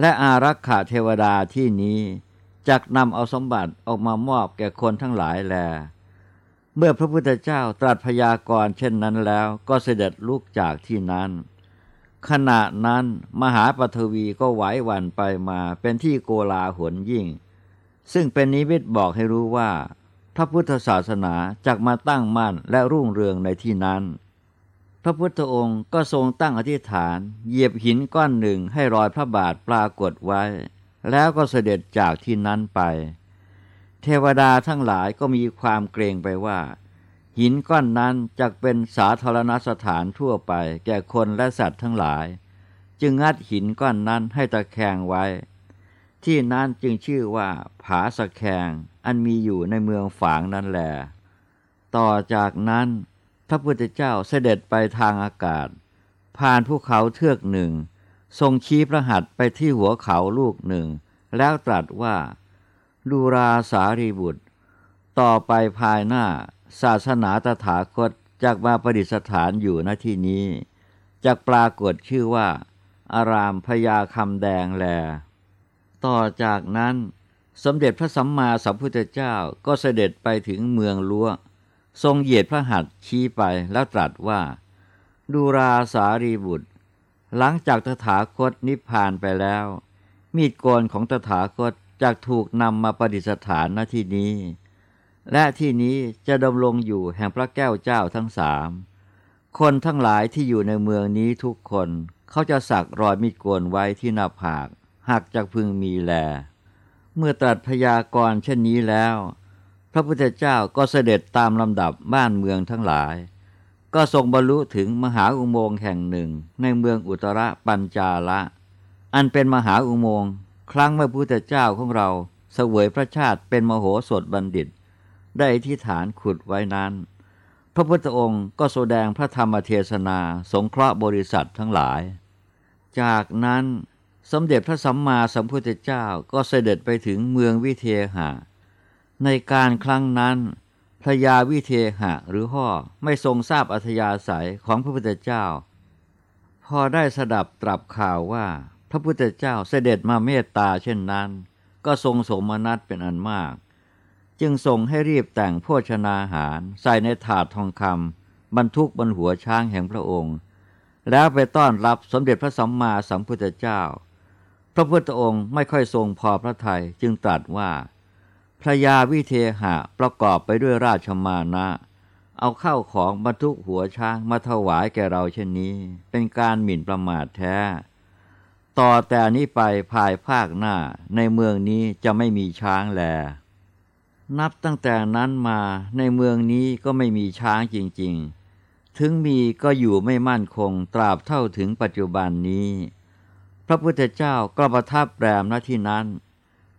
และอารักขาเทวดาที่นี้จักนำเอาสมบัติออกมามอบแก่คนทั้งหลายแล เมื่อพระพุทธเจ้าตรัสพยากรณ์เช่นนั้นแล้วก็เสด็จลุกจากที่นั้น ขณะนั้นมหาปฐวีก็ไหวหวันไปมาเป็นที่โกลาหลยิ่ง ซึ่งเป็นนิมิตบอกให้รู้ว่าพระพุทธศาสนาจักมาตั้งมั่นและรุ่งเรืองในที่นั้น พระพุทธองค์ก็ทรงตั้งอธิษฐาน เหยียบหินก้อนหนึ่งให้รอยพระบาทปรากฏไว้ แล้วก็เสด็จจากที่นั้นไป เทวดาทั้งหลายก็มีความเกรงไปว่า หินก้อนนั้นจะเป็นสาธารณสถานทั่วไป แก่คนและสัตว์ทั้งหลาย จึงงัดหินก้อนนั้นให้ตะแคงไว้ ที่นั้นจึงชื่อว่า ผาสะแคงอันมีอยู่ในเมืองฝางนั่นแหละต่อจากนั้นพระพุทธเจ้าเสด็จไปทางอากาศ ผ่านภูเขาเทือกหนึ่ง ทรงชี้พระหัตถ์ไปที่หัวเขาลูกหนึ่ง แล้วตรัสว่า ดูราสารีบุตร ต่อไปภายหน้า ศาสนาตถาคตจากมาประดิษฐานอยู่ณที่นี้จากปรากฏชื่อว่า อารามพญาคำแดงแล ต่อจากนั้น สมเด็จพระสัมมาสัมพุทธเจ้าก็เสด็จไปถึงเมืองล้วทรงเหยียดพระหัตถ์ชี้ไปแล้วตรัสว่า ดูราสารีบุตร หลังจากตถาคตนิพพานไปแล้ว มีดโกนของตถาคต จะถูกนำมาประดิษฐานณที่นี้ และที่นี้จะดำรงอยู่แห่งพระแก้วเจ้าทั้งสาม คนทั้งหลายที่อยู่ในเมืองนี้ทุกคนเขาจะสักรอยมีดโกนไว้ที่หน้าผากหากจากพึงมีแล เมื่อตรัสพยากรณ์เช่นนี้แล้ว พระพุทธเจ้าก็เสด็จตามลำดับบ้านเมืองทั้งหลาย ก็ทรงบรรลุถึงมหาอุโมงค์แห่งหนึ่งในเมืองอุตรปัญจาละ อันเป็นมหาอุโมงค์ ครั้งเมื่อพุทธเจ้าของเราเสวยพระชาติเป็นมโหสถบัณฑิต ได้ที่ฐานขุดไว้นั้น พระพุทธองค์ก็แสดงพระธรรมเทศนาสงเคราะห์บริษัททั้งหลาย จากนั้นสมเด็จพระสัมมาสัมพุทธเจ้าก็เสด็จไปถึงเมืองวิเทหะ ในการครั้งนั้นพระยาวิเทหะหรือห่อไม่ทรงทราบอัธยาศัยของพระพุทธเจ้า พอได้สดับตรับข่าวว่า พระพุทธเจ้าเสด็จมาเมตตาเช่นนั้น ก็ทรงสมนัตเป็นอันมาก จึงทรงให้รีบแต่งโภชนาหาร ใส่ในถาดทองคำบรรทุกบนหัวช้างแห่งพระองค์ แล้วไปต้อนรับสมเด็จพระสัมมาสัมพุทธเจ้า พระพุทธองค์ไม่ค่อยทรงพอพระทัยจึงตรัสว่าพระยาวิเทหะประกอบไปด้วยราชมานะ เอาเข้าของบรรทุกหัวช้างมาถวายแก่เราเช่นนี้ เป็นการหมิ่นประมาทแท้ ต่อแต่นี้ไปภายภาคหน้าในเมืองนี้จะไม่มีช้างแล นับตั้งแต่นั้นมาในเมืองนี้ก็ไม่มีช้างจริงๆ ถึงมีก็อยู่ไม่มั่นคงตราบเท่าถึงปัจจุบันนี้ พระพุทธเจ้าก็ประทับแรมณที่นั้น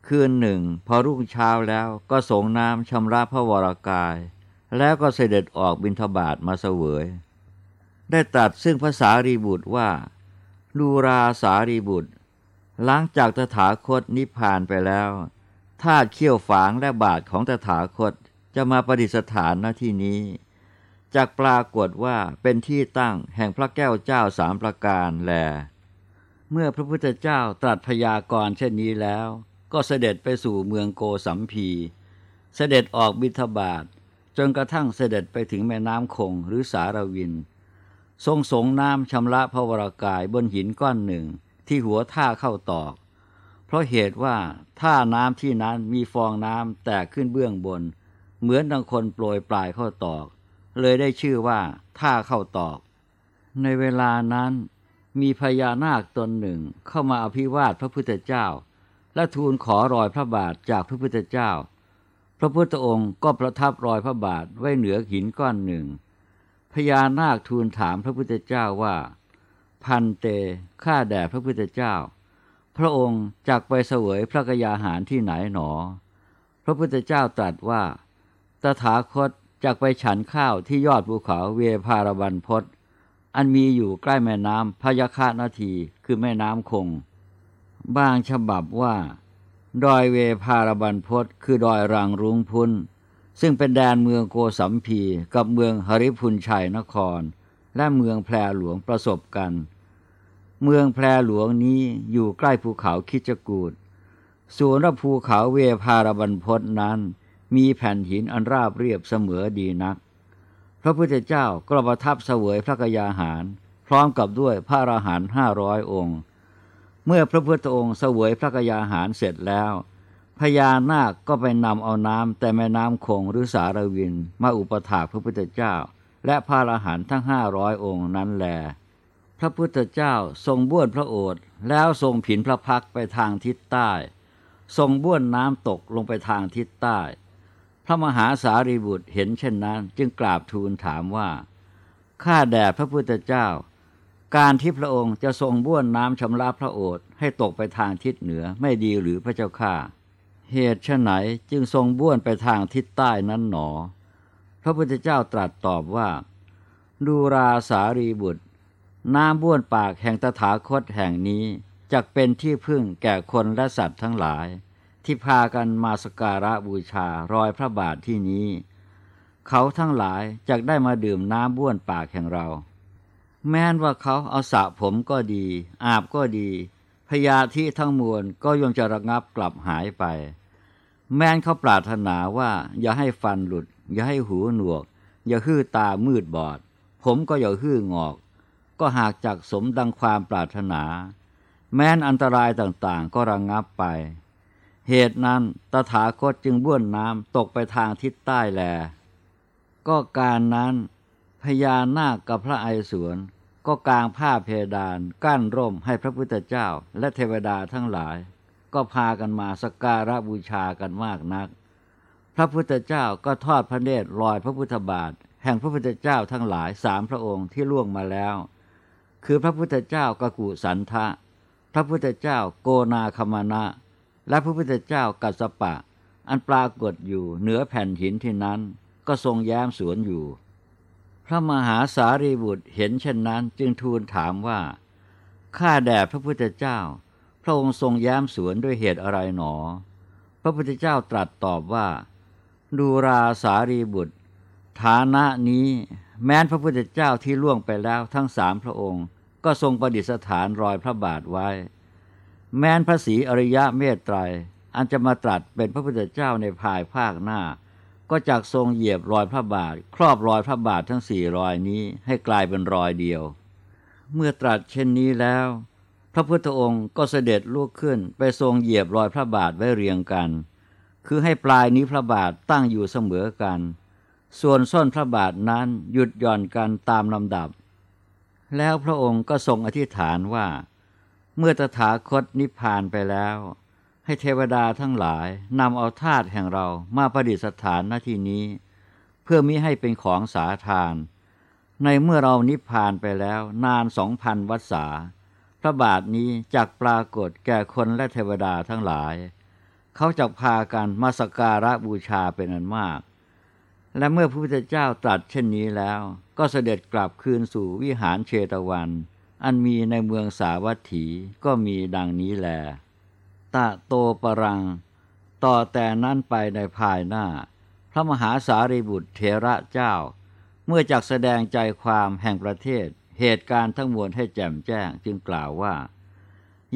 คืนหนึ่ง พอรุ่งเช้าแล้วก็สงน้ำชำระพระวรากาย แล้วก็เสด็จออกบิณฑบาตมาเสวย ได้ตรัสซึ่งภาษารีบุตรว่า ลูราสารีบุตร หลังจากตถาคตนิพพานไปแล้วธาตุเขี้ยวฝางและบาทของตถาคตจะมาประดิษฐานณที่นี้จากปรากฏว่าเป็นที่ตั้งแห่งพระแก้วเจ้าสามประการแล เมื่อพระพุทธเจ้าตรัสพยากรณ์เช่นนี้แล้ว ก็เสด็จไปสู่เมืองโกสัมพี เสด็จออกบิทบาทจนกระทั่งเสด็จไปถึงแม่น้ำคงหรือสารวิน ทรงสงน้ำชำระพระวรากายบนหินก้อนหนึ่งที่หัวท่าเข้าตอก เพราะเหตุว่าท่าน้ำที่นั้นมีฟองน้ำแตกขึ้นเบื้องบน เหมือนดังคนโปรยปลายเข้าตอก เลยได้ชื่อว่าท่าเข้าตอก ในเวลานั้นมีพญานาคตนหนึ่งเข้ามาอภิวาทพระพุทธเจ้า และทูลขอรอยพระบาทจากพระพุทธเจ้า พระพุทธองค์ก็ประทับรอยพระบาทไว้เหนือหินก้อนหนึ่ง พญานาคทูลถามพระพุทธเจ้าว่า พันเตข้าแด่พระพุทธเจ้า พระองค์จักไปเสวยพระกยาหารที่ไหนหนอ พระพุทธเจ้าตรัสว่า ตถาคตจักไปฉันข้าวที่ยอดภูเขาเวพารบันพศอันมีอยู่ใกล้แม่น้ำพยาคานาทีคือแม่น้ำคง บางฉบับว่า ดอยเวพารบันพศคือดอยรังรุงพุน ซึ่งเป็นแดนเมืองโกสัมพี กับเมืองหริพุนชัยนคร และเมืองแพรหลวงประสบกัน เมืองแพรหลวงนี้อยู่ใกล้ภูเขาคิจกูดส่วนภูเขาเวพารบันพศนั้น มีแผ่นหินอันราบเรียบเสมอดีนัก พระพุทธเจ้าก็ประทับเสวยพระกยาหาร พร้อมกับด้วยพระอรหันต์ห้าร้อยองค์ เมื่อพระพุทธองค์เสวยพระกยาหารเสร็จแล้ว พญานาคก็ไปนำเอาน้ำแต่แม่น้ำคงหรือสารวิน มาอุปถากพระพุทธเจ้า และพระอรหันต์ทั้งห้าร้อยองค์นั้นแล พระพุทธเจ้าทรงบ้วนพระโอษฐ์แล้วทรงผินพระพักไปทางทิศใต้ ทรงบ้วนน้ำตกลงไปทางทิศใต้ พระมหาสารีบุตรเห็นเช่นนั้น จึงกราบทูลถามว่าข้าแด่พระพุทธเจ้า การที่พระองค์จะทรงบ้วนน้ำชำระพระโอษฐ์ให้ตกไปทางทิศเหนือไม่ดีหรือพระเจ้าข้า เหตุไฉนจึงทรงบ้วนไปทางทิศใต้นั้นหนอ พระพุทธเจ้าตรัสตอบว่า ดูราสารีบุตร น้ำบ้วนปากแห่งตถาคตแห่งนี้จักเป็นที่พึ่งแก่คนและสัตว์ทั้งหลาย ที่พากันมาสการะบูชารอยพระบาทที่นี้ เขาทั้งหลายจักได้มาดื่มน้ำบ้วนปากแห่งเรา แม้นว่าเขาเอาสระผมก็ดี อาบก็ดีพยาธิทั้งมวลก็ย่อมจะระงับกลับหายไป แม้นเขาปรารถนาว่า อย่าให้ฟันหลุด อย่าให้หูหนวก อย่าฮื้อตามืดบอด ผมก็อย่าฮื้องอก ก็หากจักสมดังความปรารถนา แม้นอันตรายต่างๆ ก็ระงงับไป เหตุนั้นตถาคตจึงบ้วนน้ำตกไปทางทิศใต้แล ก็การนั้นพญานาคกับพระไอสวน ก็กางผ้าเพดาน กั้นร่มให้พระพุทธเจ้าและเทวดาทั้งหลาย ก็พากันมาสักการะบูชากันมากนัก พระพุทธเจ้าก็ทอดพระเนตรลอยพระพุทธบาท แห่งพระพุทธเจ้าทั้งหลายสามพระองค์ที่ล่วงมาแล้ว คือพระพุทธเจ้ากกุสันทะ พระพุทธเจ้าโกนาคมานะ และพระพุทธเจ้ากัสสปะ อันปรากฏอยู่เหนือแผ่นหินที่นั้น ก็ทรงแย้มสวนอยู่ พระมหาสารีบุตรเห็นเช่นนั้นจึงทูลถามว่าข้าแด่พระพุทธเจ้า พระองค์ทรงแย้มสวนด้วยเหตุอะไรหนอ พระพุทธเจ้าตรัสตอบว่า ดูราสารีบุตร ฐานะนี้แม้นพระพุทธเจ้าที่ล่วงไปแล้วทั้งสามพระองค์ ก็ทรงประดิษฐานรอยพระบาทไว้ แม้นพระศรีอริยะเมตไตร อันจะมาตรัสเป็นพระพุทธเจ้าในภายภาคหน้า ก็จักทรงเหยียบรอยพระบาท ครอบรอยพระบาททั้งสี่รอยนี้ให้กลายเป็นรอยเดียว เมื่อตรัสเช่นนี้แล้ว พระพุทธองค์ก็เสด็จลุกขึ้นไปทรงเหยียบรอยพระบาทไว้เรียงกัน คือให้ปลายนิ้วพระบาทตั้งอยู่เสมอกัน ส่วนส้นพระบาทนั้นหยุดหย่อนกันตามลำดับ แล้วพระองค์ก็ทรงอธิษฐานว่า เมื่อตถาคตนิพพานไปแล้ว ให้เทวดาทั้งหลายนำเอาธาตุแห่งเรามาประดิษฐานหน้าที่นี้ เพื่อมิให้เป็นของสาทาน ในเมื่อเรานิพพานไปแล้วนานสองพันวัฏษา พระบาทนี้จักปรากฏแก่คนและเทวดาทั้งหลาย เขาจักพากันมาสักการะบูชาเป็นอันมาก และเมื่อพระพุทธเจ้าตรัสเช่นนี้แล้ว ก็เสด็จกลับคืนสู่วิหารเชตวัน อันมีในเมืองสาวัตถีก็มีดังนี้แล ตะโตปรัง ต่อแต่นั้นไปในภายหน้า พระมหาสารีบุตรเถระเจ้า เมื่อจักแสดงใจความแห่งประเทศ เหตุการณ์ทั้งมวลให้แจ่มแจ้งจึงกล่าวว่า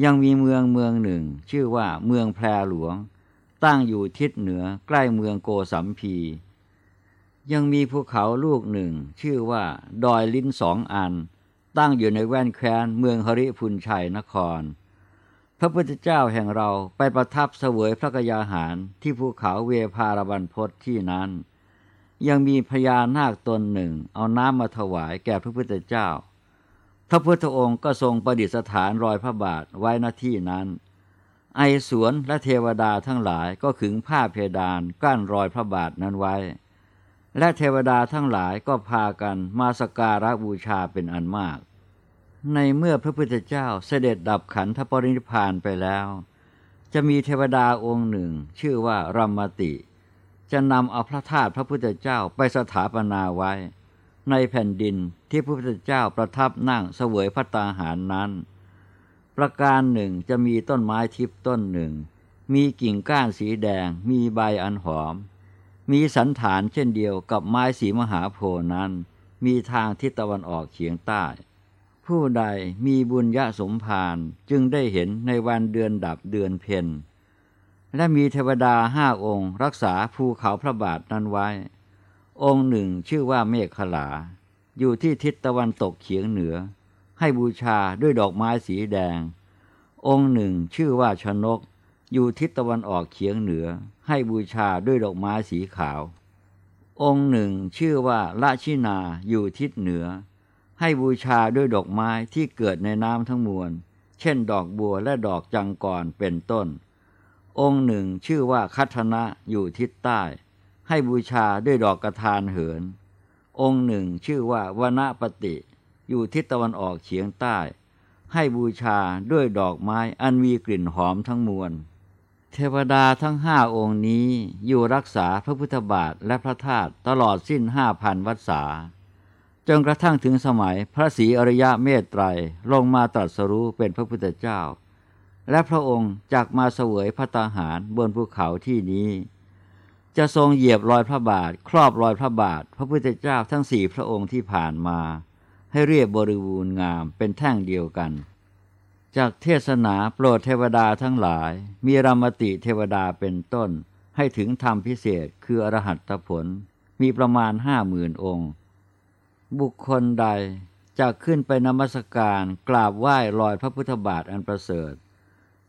ยังมีเมืองเมืองหนึ่ง ชื่อว่าเมืองแพรหลวง ตั้งอยู่ทิศเหนือใกล้เมืองโกสัมพี ยังมีภูเขาลูกหนึ่ง ชื่อว่า ดอยลิ้นสองอัน ตั้งอยู่ในแว่นแคว้นเมืองหริพุนชัยนคร พระพุทธเจ้าแห่งเราไปประทับเสวยพระกยาหารที่ภูเขาเวพารบันพศที่นั้นยังมีพญานาคตนหนึ่ง เอาน้ำมาถวายแก่พระพุทธเจ้า พระพุทธองค์ก็ทรงประดิษฐานรอยพระบาทไว้หน้าที่นั้น ไอสวนและเทวดาทั้งหลายก็ขึงผ้าเพดานกั้นรอยพระบาทนั้นไว้ และเทวดาทั้งหลายก็พากันมาสการะบูชาเป็นอันมาก ในเมื่อพระพุทธเจ้าเสด็จดับขันธปรินิพพานไปแล้ว จะมีเทวดาองค์หนึ่ง ชื่อว่ารัมมติ จะนำเอาพระธาตุพระพุทธเจ้าไปสถาปนาไว้ ในแผ่นดินที่พระพุทธเจ้าประทับนั่งเสวยพระตาหารนั้น ประการหนึ่งจะมีต้นไม้ทิพย์ต้นหนึ่ง มีกิ่งก้านสีแดง มีใบอันหอม มีสันฐานเช่นเดียวกับไม้สีมหาโพนั้น มีทางทิศตะวันออกเฉียงใต้ ผู้ใดมีบุญยะสมภารจึงได้เห็นในวันเดือนดับเดือนเพนและมีเทวดาห้าองค์ รักษาภูเขาพระบาทนั้นไว้ องค์หนึ่งชื่อว่าเมฆขลา อยู่ที่ทิศตะวันตกเฉียงเหนือ ให้บูชาด้วยดอกไม้สีแดง องค์หนึ่งชื่อว่าชนก อยู่ทิศตะวันออกเฉียงเหนือ ให้บูชาด้วยดอกไม้สีขาว องค์หนึ่งชื่อว่าละชินาอยู่ทิศเหนือ ให้บูชาด้วยดอกไม้ที่เกิดในน้ำทั้งมวล เช่นดอกบัวและดอกจังกรเป็นต้น องค์หนึ่งชื่อว่าคัทนะอยู่ทิศใต้ ให้บูชาด้วยดอกกระทานเหิน องค์หนึ่งชื่อว่าวนาปติอยู่ทิศตะวันออกเฉียงใต้ ให้บูชาด้วยดอกไม้อันมีกลิ่นหอมทั้งมวล เทวดาทั้งห้าองค์นี้อยู่รักษาพระพุทธบาทและพระธาตุตลอดสิ้นห้าพันวัษาจนกระทั่งถึงสมัยพระศรีอริยะเมตไตรลงมาตรัสรู้เป็นพระพุทธเจ้า และพระองค์จักมาเสวยพระตาหารบนภูเขาที่นี้ จะทรงเหยียบรอยพระบาท ครอบรอยพระบาท พระพุทธเจ้าทั้งสี่พระองค์ที่ผ่านมา ให้เรียบบริบูรณ์งามเป็นแท่งเดียวกัน จากเทศนาโปรดเทวดาทั้งหลาย มีรามติเทวดาเป็นต้น ให้ถึงธรรมพิเศษคืออรหัตผล มีประมาณห้าหมื่นองค์ บุคคลใดจะขึ้นไปนมัสการกราบไหว้รอยพระพุทธบาทอันประเสริฐ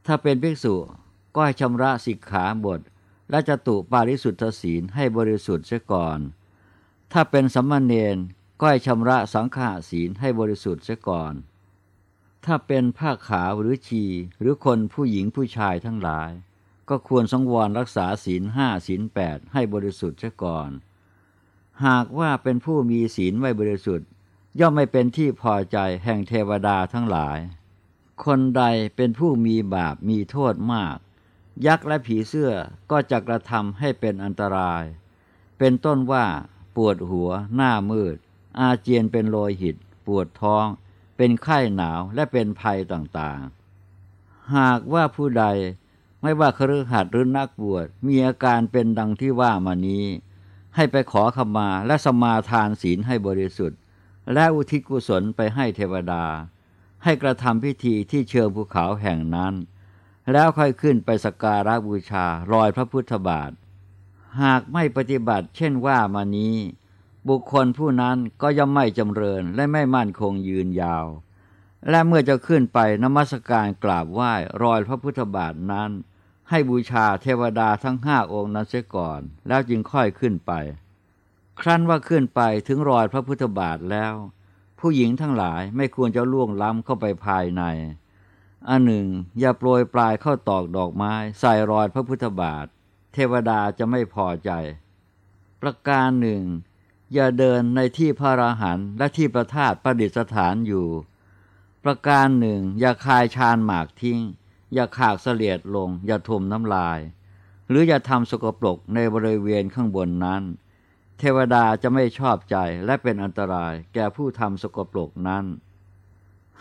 ถ้าเป็นภิกษุก็ให้ชำระสิกขาบท และจะตุปาริสุทธศีลให้บริสุทธิ์เสียก่อน ถ้าเป็นสัมมาเนนก็ให้ชำระสังฆาศีลให้บริสุทธิ์เสียก่อน ถ้าเป็นผ้าขาวหรือชีหรือคนผู้หญิงผู้ชายทั้งหลาย ก็ควรสังวรรักษาศีลห้าศีลแปดให้บริสุทธิ์เสียก่อน หากว่าเป็นผู้มีศีลไม่บริสุทธิ์ ย่อมไม่เป็นที่พอใจแห่งเทวดาทั้งหลาย คนใดเป็นผู้มีบาปมีโทษมาก ยักษ์และผีเสื้อก็จะกระทำให้เป็นอันตราย เป็นต้นว่า ปวดหัว หน้ามืด อาเจียนเป็นโลหิต ปวดท้อง เป็นไข้หนาวและเป็นภัยต่างๆ หากว่าผู้ใดไม่ว่าครือขัดหรือนักบวชมีอาการเป็นดังที่ว่ามานี้ ให้ไปขอขมาและสมาทานศีลให้บริสุทธิ์ และอุทิศกุศลไปให้เทวดา ให้กระทำพิธีที่เชิงภูเขาแห่งนั้น แล้วค่อยขึ้นไปสักการะบูชารอยพระพุทธบาท หากไม่ปฏิบัติเช่นว่ามานี้ บุคคลผู้นั้นก็ย่อมไม่จำเริญและไม่มั่นคงยืนยาว และเมื่อจะขึ้นไปนมัสการกราบไหว้รอยพระพุทธบาทนั้น ให้บูชาเทวดาทั้งห้าองค์นั้นเสียก่อน แล้วจึงค่อยขึ้นไป ครั้นว่าขึ้นไปถึงรอยพระพุทธบาทแล้ว ผู้หญิงทั้งหลายไม่ควรจะล่วงล้ำเข้าไปภายใน อันหนึ่ง อย่าโปรยปลายเข้าตอกดอกไม้ ใส่รอยพระพุทธบาท เทวดาจะไม่พอใจ ประการหนึ่ง อย่าเดินในที่พระราหันและที่ประทาตประดิษฐานอยู่ ประการหนึ่ง อย่าคายชานหมากทิ้ง อย่าขากเสลียดลง อย่าทมน้ำลาย หรืออย่าทำสกปรกในบริเวณข้างบนนั้น เทวดาจะไม่ชอบใจและเป็นอันตรายแก่ผู้ทำสกปรกนั้น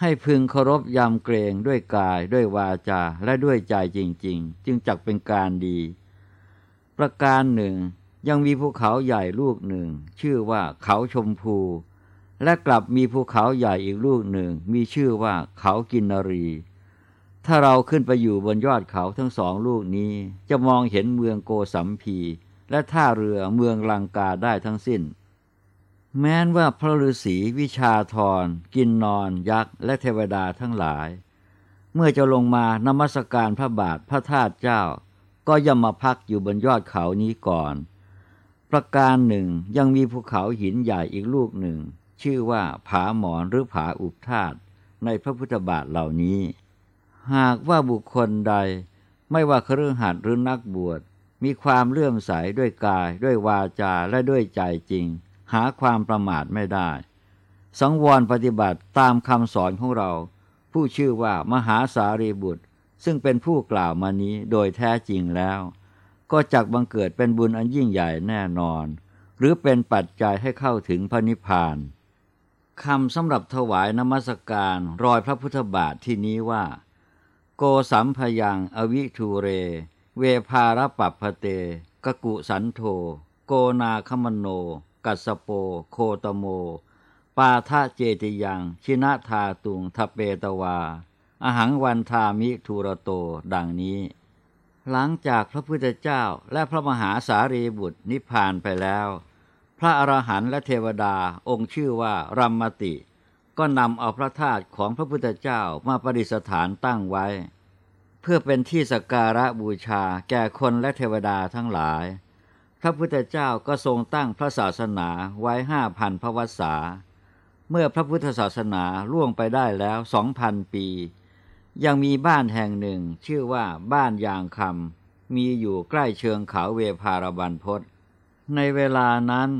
ให้พึงเคารพยำเกรงด้วยกายด้วยวาจาและด้วยใจจริง ๆ จึงจักเป็นการดี ประการหนึ่ง ยังมีภูเขาใหญ่ลูกหนึ่ง ชื่อว่าเขาชมพู และกลับมีภูเขาใหญ่อีกลูกหนึ่ง มีชื่อว่าเขากินนรี ถ้าเราขึ้นไปอยู่บนยอดเขาทั้งสองลูกนี้ จะมองเห็นเมืองโกสัมพี และท่าเรือเมืองลังกาได้ทั้งสิ้น แม้นว่าพระฤาษีวิชาธรกินนอนยักษ์และเทวดาทั้งหลาย เมื่อจะลงมานมัสการพระบาทพระธาตุเจ้า ก็ย่อมมาพักอยู่บนยอดเขานี้ก่อน ประการหนึ่งยังมีภูเขาหินใหญ่อีกลูกหนึ่ง ชื่อว่าผาหมอนหรือผาอุบธาตุในพระพุทธบาทเหล่านี้ หากว่าบุคคลใด ไม่ว่าเครือขัดหรือนักบวชมีความเลื่อมใสด้วยกายด้วยวาจาและด้วยใจจริง หาความประมาทไม่ได้ สังวรปฏิบัติตามคำสอนของเรา ผู้ชื่อว่ามหาสารีบุตร ซึ่งเป็นผู้กล่าวมานี้โดยแท้จริงแล้ว ก็จักบังเกิดเป็นบุญอันยิ่งใหญ่แน่นอน หรือเป็นปัจจัยให้เข้าถึงพระนิพพานคำสำหรับถวายนมัสการรอยพระพุทธบาทที่นี้ว่า โกสัมพยังอวิทูเร เวภารปัปพเตกกุสันโธโกนาคมโน กัสโป โคตโม ปาทะเจติยัง ชินะทาตุงทเปตวาอหังวันทามิทูรโต ดังนี้ หลังจากพระพุทธเจ้าและพระมหาสารีบุตรนิพพานไปแล้ว พระอรหันต์และเทวดาองค์ชื่อว่ารัมมติ ก็นำเอาพระธาตุของพระพุทธเจ้ามาประดิษฐานตั้งไว้ เพื่อเป็นที่สักการะบูชาแก่คนและเทวดาทั้งหลาย พระพุทธเจ้าก็ทรงตั้งพระศาสนาไว้ห้าพันพระวสา เมื่อพระพุทธศาสนาล่วงไปได้แล้วสองพันปี ยังมีบ้านแห่งหนึ่งชื่อว่าบ้านยางคำมีอยู่ใกล้เชิงเขาเวภารบันพศในเวลานั้น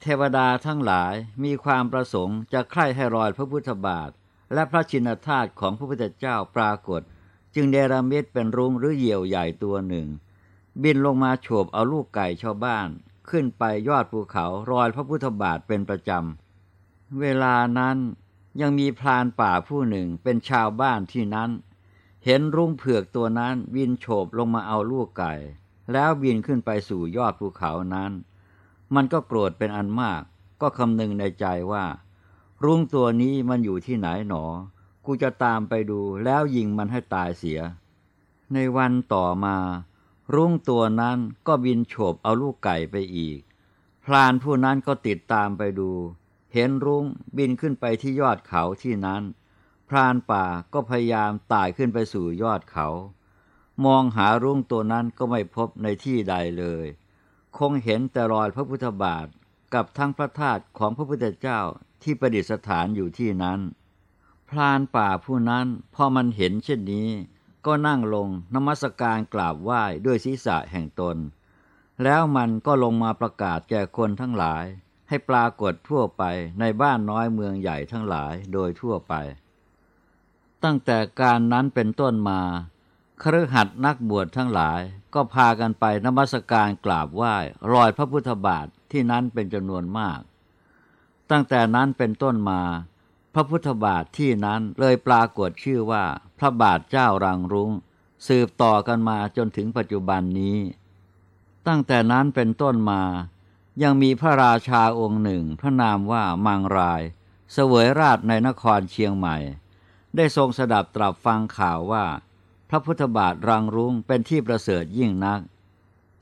เทวดาทั้งหลายมีความประสงค์จะใคร่ให้รอยพระพุทธบาท และพระชินธาตุของพระพุทธเจ้าปรากฏ จึงเดรมิตเป็นรุ้งหรือเหยี่ยวใหญ่ตัวหนึ่ง บินลงมาโฉบเอาลูกไก่ชาวบ้าน ขึ้นไปยอดภูเขารอยพระพุทธบาทเป็นประจำ เวลานั้นยังมีพรานป่าผู้หนึ่งเป็นชาวบ้านที่นั้น เห็นรุ้งเผือกตัวนั้นบินโฉบลงมาเอาลูกไก่ แล้วบินขึ้นไปสู่ยอดภูเขานั้น มันก็โกรธเป็นอันมาก ก็คำนึงในใจว่า รุ้งตัวนี้มันอยู่ที่ไหนหนอ กูจะตามไปดูแล้วยิงมันให้ตายเสีย ในวันต่อมา รุ้งตัวนั้นก็บินโฉบเอาลูกไก่ไปอีก พรานผู้นั้นก็ติดตามไปดู เห็นรุ้งบินขึ้นไปที่ยอดเขาที่นั้น พรานป่าก็พยายามไต่ขึ้นไปสู่ยอดเขา มองหารุ้งตัวนั้นก็ไม่พบในที่ใดเลย คงเห็นแต่รอยพระพุทธบาทกับทั้งพระธาตุของพระพุทธเจ้าที่ประดิษฐานอยู่ที่นั้น พรานป่าผู้นั้นพอมันเห็นเช่นนี้ ก็นั่งลงนมัสการกราบไหว้ด้วยศีรษะแห่งตน แล้วมันก็ลงมาประกาศแก่คนทั้งหลาย ให้ปรากฏทั่วไปในบ้านน้อยเมืองใหญ่ทั้งหลายโดยทั่วไป ตั้งแต่การนั้นเป็นต้นมาคฤหัสถ์นักบวชทั้งหลายก็พากันไปนมัสการกราบไหว้รอยพระพุทธบาทที่นั้นเป็นจำนวนมาก ตั้งแต่นั้นเป็นต้นมา พระพุทธบาทที่นั้นเลยปรากฏชื่อว่า พระบาทเจ้ารังรุง้ง สืบต่อกันมาจนถึงปัจจุบันนี้ ตั้งแต่นั้นเป็นต้นมา ยังมีพระราชาองค์หนึ่ง พระนามว่ามังราย เสวยราชในนครเชียงใหม่ ได้ทรงสดับตรับฟังข่าวว่า พระพุทธบาทรังรุ้งเป็นที่ประเสริฐยิ่งนัก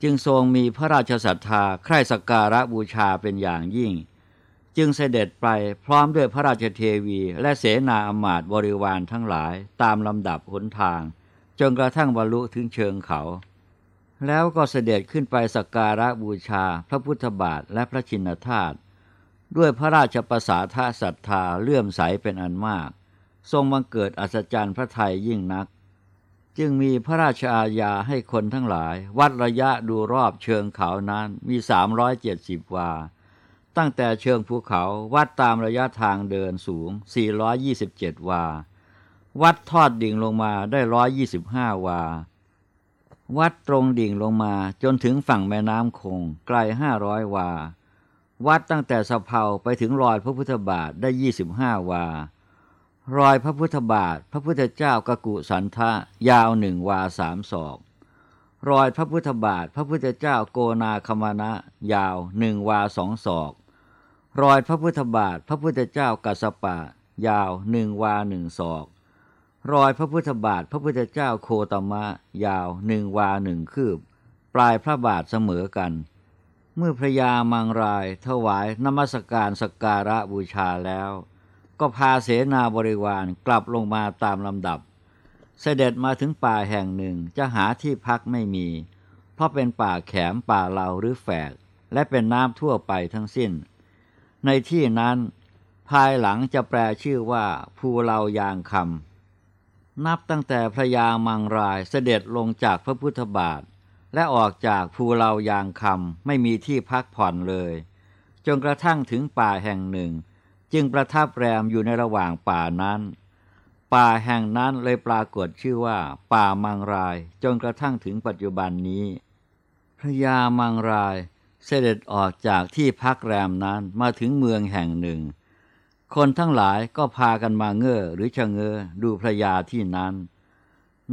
จึงทรงมีพระราชศรัทธาใคร่สักการะบูชาเป็นอย่างยิ่ง จึงเสด็จไปพร้อมด้วยพระราชเทวีและเสนาอำมาตย์บริวารทั้งหลายตามลำดับหนทาง จนกระทั่งบรรลุถึงเชิงเขา แล้วก็เสด็จขึ้นไปสักการะบูชาพระพุทธบาทและพระชินธาตุด้วยพระราชประสาทศรัทธาเลื่อมใสเป็นอันมาก ทรงบังเกิดอัศจรรย์พระไทยยิ่งนัก จึงมีพระราชอาญาให้คนทั้งหลาย วัดระยะดูรอบเชิงเขานั้นมีสามร้อยเจ็ดสิบวา ตั้งแต่เชิงภูเขาวัดตามระยะทางเดินสูง 427 วา วัดทอดดิ่งลงมาได้ 125 วา วัดตรงดิ่งลงมาจนถึงฝั่งแม่น้ำคงไกล 500 วา วัดตั้งแต่สะเพาไปถึงรอยพระพุทธบาทได้ 25 วา รอยพระพุทธบาท พระพุทธเจ้ากกุสันทะยาวหนึ่งวาสามศอกรอยพระพุทธบาท พระพุทธเจ้าโกนาคมานะยาวหนึ่งวาสองศอก รอยพระพุทธบาท พระพุทธเจ้ากัสปะ ยาวหนึ่งวาหนึ่งศอก รอยพระพุทธบาท พระพุทธเจ้าโคตมะ ยาวหนึ่งวาหนึ่งคืบ ปลายพระบาทเสมอกัน เมื่อพระยามังราย ถวายนมัสการสกการะบูชาแล้ว ก็พาเสนาบริวารกลับลงมาตามลำดับ เสด็จมาถึงป่าแห่งหนึ่งจะหาที่พักไม่มี เพราะเป็นป่าแขมป่าเหลาหรือแฝกและเป็นน้ำทั่วไปทั้งสิ้น ในที่นั้น ภายหลังจะแปลชื่อว่าภูเลายางคำนับตั้งแต่พระยามังรายเสด็จลงจากพระพุทธบาท และออกจากภูเลายางคำไม่มีที่พักผ่อนเลย จนกระทั่งถึงป่าแห่งหนึ่ง จึงประทับแรมอยู่ในระหว่างป่านั้น ป่าแห่งนั้นเลยปรากฏชื่อว่า ป่ามังราย จนกระทั่งถึงปัจจุบันนี้พระยามังราย เสด็จออกจากที่พักแรมนั้นมาถึงเมืองแห่งหนึ่ง คนทั้งหลายก็พากันมาเง่อหรือชะเง้อดูพระยาที่นั้น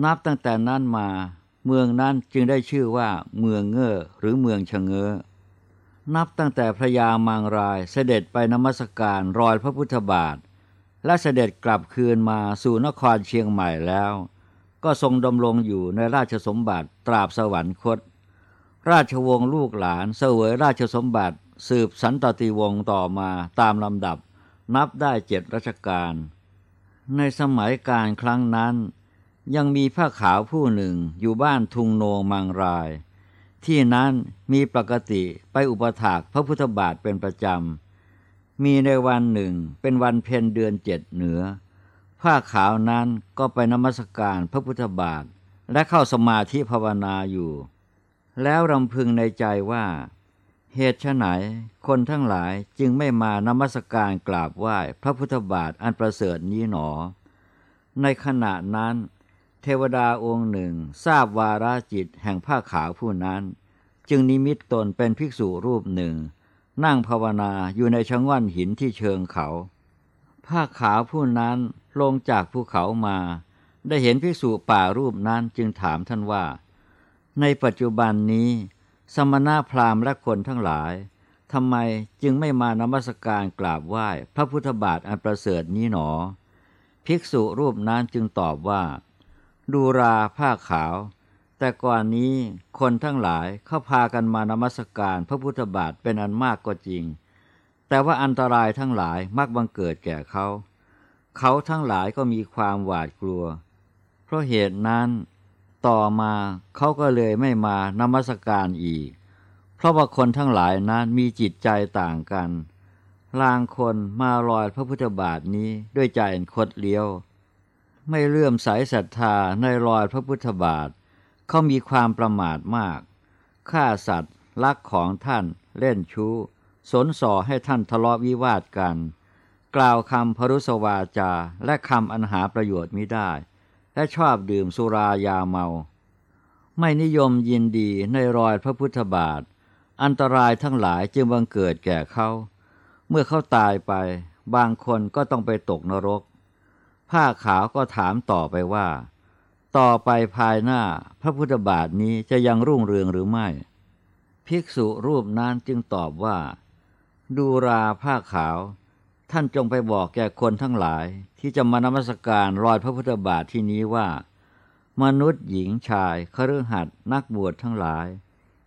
นับตั้งแต่นั้นมา เมืองนั้นจึงได้ชื่อว่าเมืองเง่อหรือเมืองชะเง้อนับตั้งแต่พระยามังรายเสด็จไปนมัสการรอยพระพุทธบาท และเสด็จกลับคืนมาสู่นครเชียงใหม่แล้ว ก็ทรงดำรงอยู่ในราชสมบัติตราบสวรรคต ราชวงศ์ลูกหลานเสวยราชสมบัติ สืบสันตติวงศ์ต่อมาตามลำดับนับได้เจ็ดรัชกาล ในสมัยการครั้งนั้น ยังมีผ้าขาวผู้หนึ่งอยู่บ้านทุงโนมังราย ที่นั้นมีปกติไปอุปถากพระพุทธบาทเป็นประจำ มีในวันหนึ่งเป็นวันเพ็ญเดือนเจ็ดเหนือ ผ้าขาวนั้นก็ไปนมัสการพระพุทธบาท และเข้าสมาธิภาวนาอยู่ แล้วรำพึงในใจว่า เหตุไฉนคนทั้งหลายจึงไม่มานมัสการกราบไหว้พระพุทธบาทอันประเสริฐนี้หนอ ในขณะนั้น เทวดาองค์หนึ่งทราบวาราจิตแห่งผ้าขาวผู้นั้น จึงนิมิตตนเป็นภิกษุรูปหนึ่ง นั่งภาวนาอยู่ในชะง่อนหินที่เชิงเขา ผ้าขาวผู้นั้นลงจากภูเขามา ได้เห็นภิกษุป่ารูปนั้นจึงถามท่านว่า ในปัจจุบันนี้ สมณะพราหมณ์และคนทั้งหลายทำไมจึงไม่มานมัสการกราบไหว้พระพุทธบาทอันประเสริฐนี้หนอ ภิกษุรูปนั้นจึงตอบว่า ดูราผ้าขาว แต่ก่อนนี้คนทั้งหลายเข้าพากันมานมัสการพระพุทธบาทเป็นอันมากก็จริง แต่ว่าอันตรายทั้งหลายมักบังเกิดแก่เขา เขาทั้งหลายก็มีความหวาดกลัว เพราะเหตุนั้น ต่อมาเขาก็เลยไม่มานมัสการอีก เพราะว่าคนทั้งหลายนั้นมีจิตใจต่างกันลางคนมาลอยพระพุทธบาทนี้ด้วยใจคดเลี้ยว ไม่เลื่อมใสศรัทธาในรอยพระพุทธบาท เขามีความประมาทมากฆ่าสัตว์ลักของท่านเล่นชู้ สนส่อให้ท่านทะเลาะวิวาทกัน กล่าวคำพรุสวาจาและคำอันหาประโยชน์มิได้ และชอบดื่มสุรายาเมา ไม่นิยมยินดีในรอยพระพุทธบาท อันตรายทั้งหลายจึงบังเกิดแก่เขา เมื่อเขาตายไป บางคนก็ต้องไปตกนรก ผ้าขาวก็ถามต่อไปว่า ต่อไปภายหน้าพระพุทธบาทนี้จะยังรุ่งเรืองหรือไม่ ภิกษุรูปนั้นจึงตอบว่า ดูราผ้าขาว ท่านจงไปบอกแก่คนทั้งหลาย ที่จะมานมัสการรอยพระพุทธบาทที่นี้ว่า มนุษย์หญิงชายคฤหัสถ์นักบวชทั้งหลาย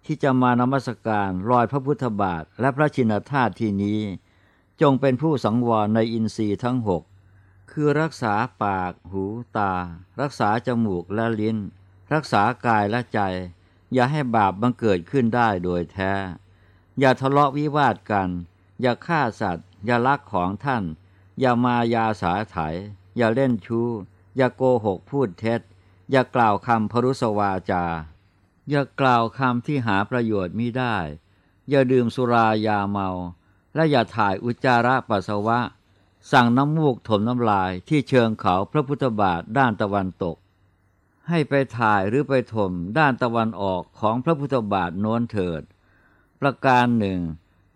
ที่จะมานมัสการรอยพระพุทธบาทและพระชินธาตุที่นี้ จงเป็นผู้สังวรในอินทรีย์ทั้งหกคือรักษาปาก หูตา รักษาจมูกและลิ้น รักษากายและใจ อย่าให้บาปบังเกิดขึ้นได้โดยแท้ อย่าทะเลาะวิวาทกัน อย่าฆ่าสัตว์ อย่าลักของท่าน อย่ามายาสาไถอย่าเล่นชู้ อย่าโกหกพูดเท็จ อย่ากล่าวคำพรุสวาจา อย่ากล่าวคำที่หาประโยชน์มิได้ อย่าดื่มสุรายาเมา และอย่าถ่ายอุจจาระปัสสาวะ สั่งน้ำมูกถมน้ำลายที่เชิงเขาพระพุทธบาทด้านตะวันตก ให้ไปถ่ายหรือไปถมด้านตะวันออกของพระพุทธบาทโน้นเถิด ประการหนึ่ง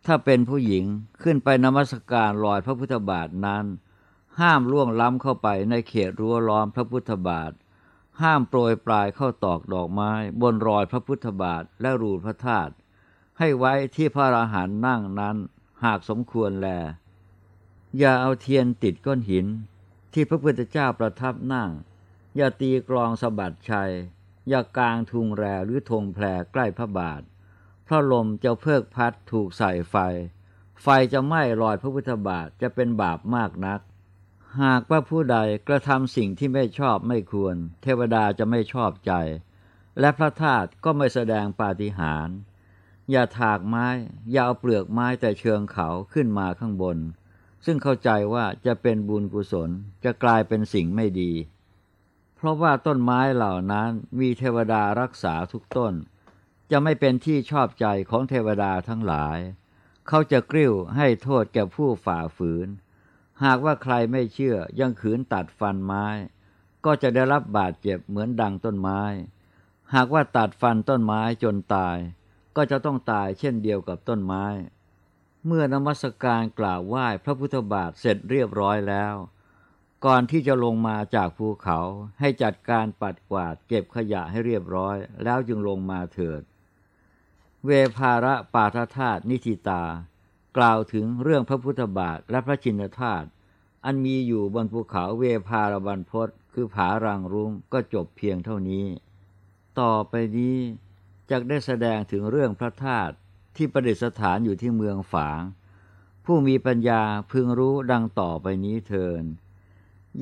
ถ้าเป็นผู้หญิงขึ้นไปนมัสการรอยพระพุทธบาทนั้น ห้ามล่วงล้ำเข้าไปในเขตรั้วล้อมพระพุทธบาท ห้ามโปรยปลายเข้าตอกดอกไม้ บนรอยพระพุทธบาทและรูปพระธาตุให้ไว้ที่พระราหันนั่งนั้นหากสมควรแล อย่าเอาเทียนติดก้อนหิน ที่พระพุทธเจ้าประทับนั่ง อย่าตีกลองสะบัดชัย อย่ากางทุงแรหรือธงแพรใกล้พระบาท พระลมจะเพิกพัดถูกใส่ไฟ ไฟจะไหม้รอยพระพุทธบาทจะเป็นบาปมากนัก หากว่าผู้ใดกระทำสิ่งที่ไม่ชอบไม่ควร เทวดาจะไม่ชอบใจ และพระธาตุก็ไม่แสดงปาฏิหาริย์อย่าถากไม้ อย่าเอาเปลือกไม้แต่เชิงเขาขึ้นมาข้างบน ซึ่งเข้าใจว่าจะเป็นบุญกุศลจะกลายเป็นสิ่งไม่ดี เพราะว่าต้นไม้เหล่านั้นมีเทวดารักษาทุกต้น จะไม่เป็นที่ชอบใจของเทวดาทั้งหลาย เขาจะกริ้วให้โทษแก่ผู้ฝ่าฝืน หากว่าใครไม่เชื่อยังขืนตัดฟันไม้ ก็จะได้รับบาดเจ็บเหมือนดังต้นไม้ หากว่าตัดฟันต้นไม้จนตาย ก็จะต้องตายเช่นเดียวกับต้นไม้ เมื่อนมัสการกล่าวไหว้พระพุทธบาทเสร็จเรียบร้อยแล้วก่อนที่จะลงมาจากภูเขาให้จัดการปัดกวาดเก็บขยะให้เรียบร้อย แล้วจึงลงมาเถิด เวภาระปาทธาตุนิธิตา กล่าวถึงเรื่องพระพุทธบาทและพระชินธาตุอันมีอยู่บนภูเขาเวภารบันพศคือผารังรุ้งก็จบเพียงเท่านี้ ต่อไปนี้จะได้แสดงถึงเรื่องพระธาตุที่ประดิษฐานอยู่ที่เมืองฝาง ผู้มีปัญญาพึงรู้ดังต่อไปนี้เทิน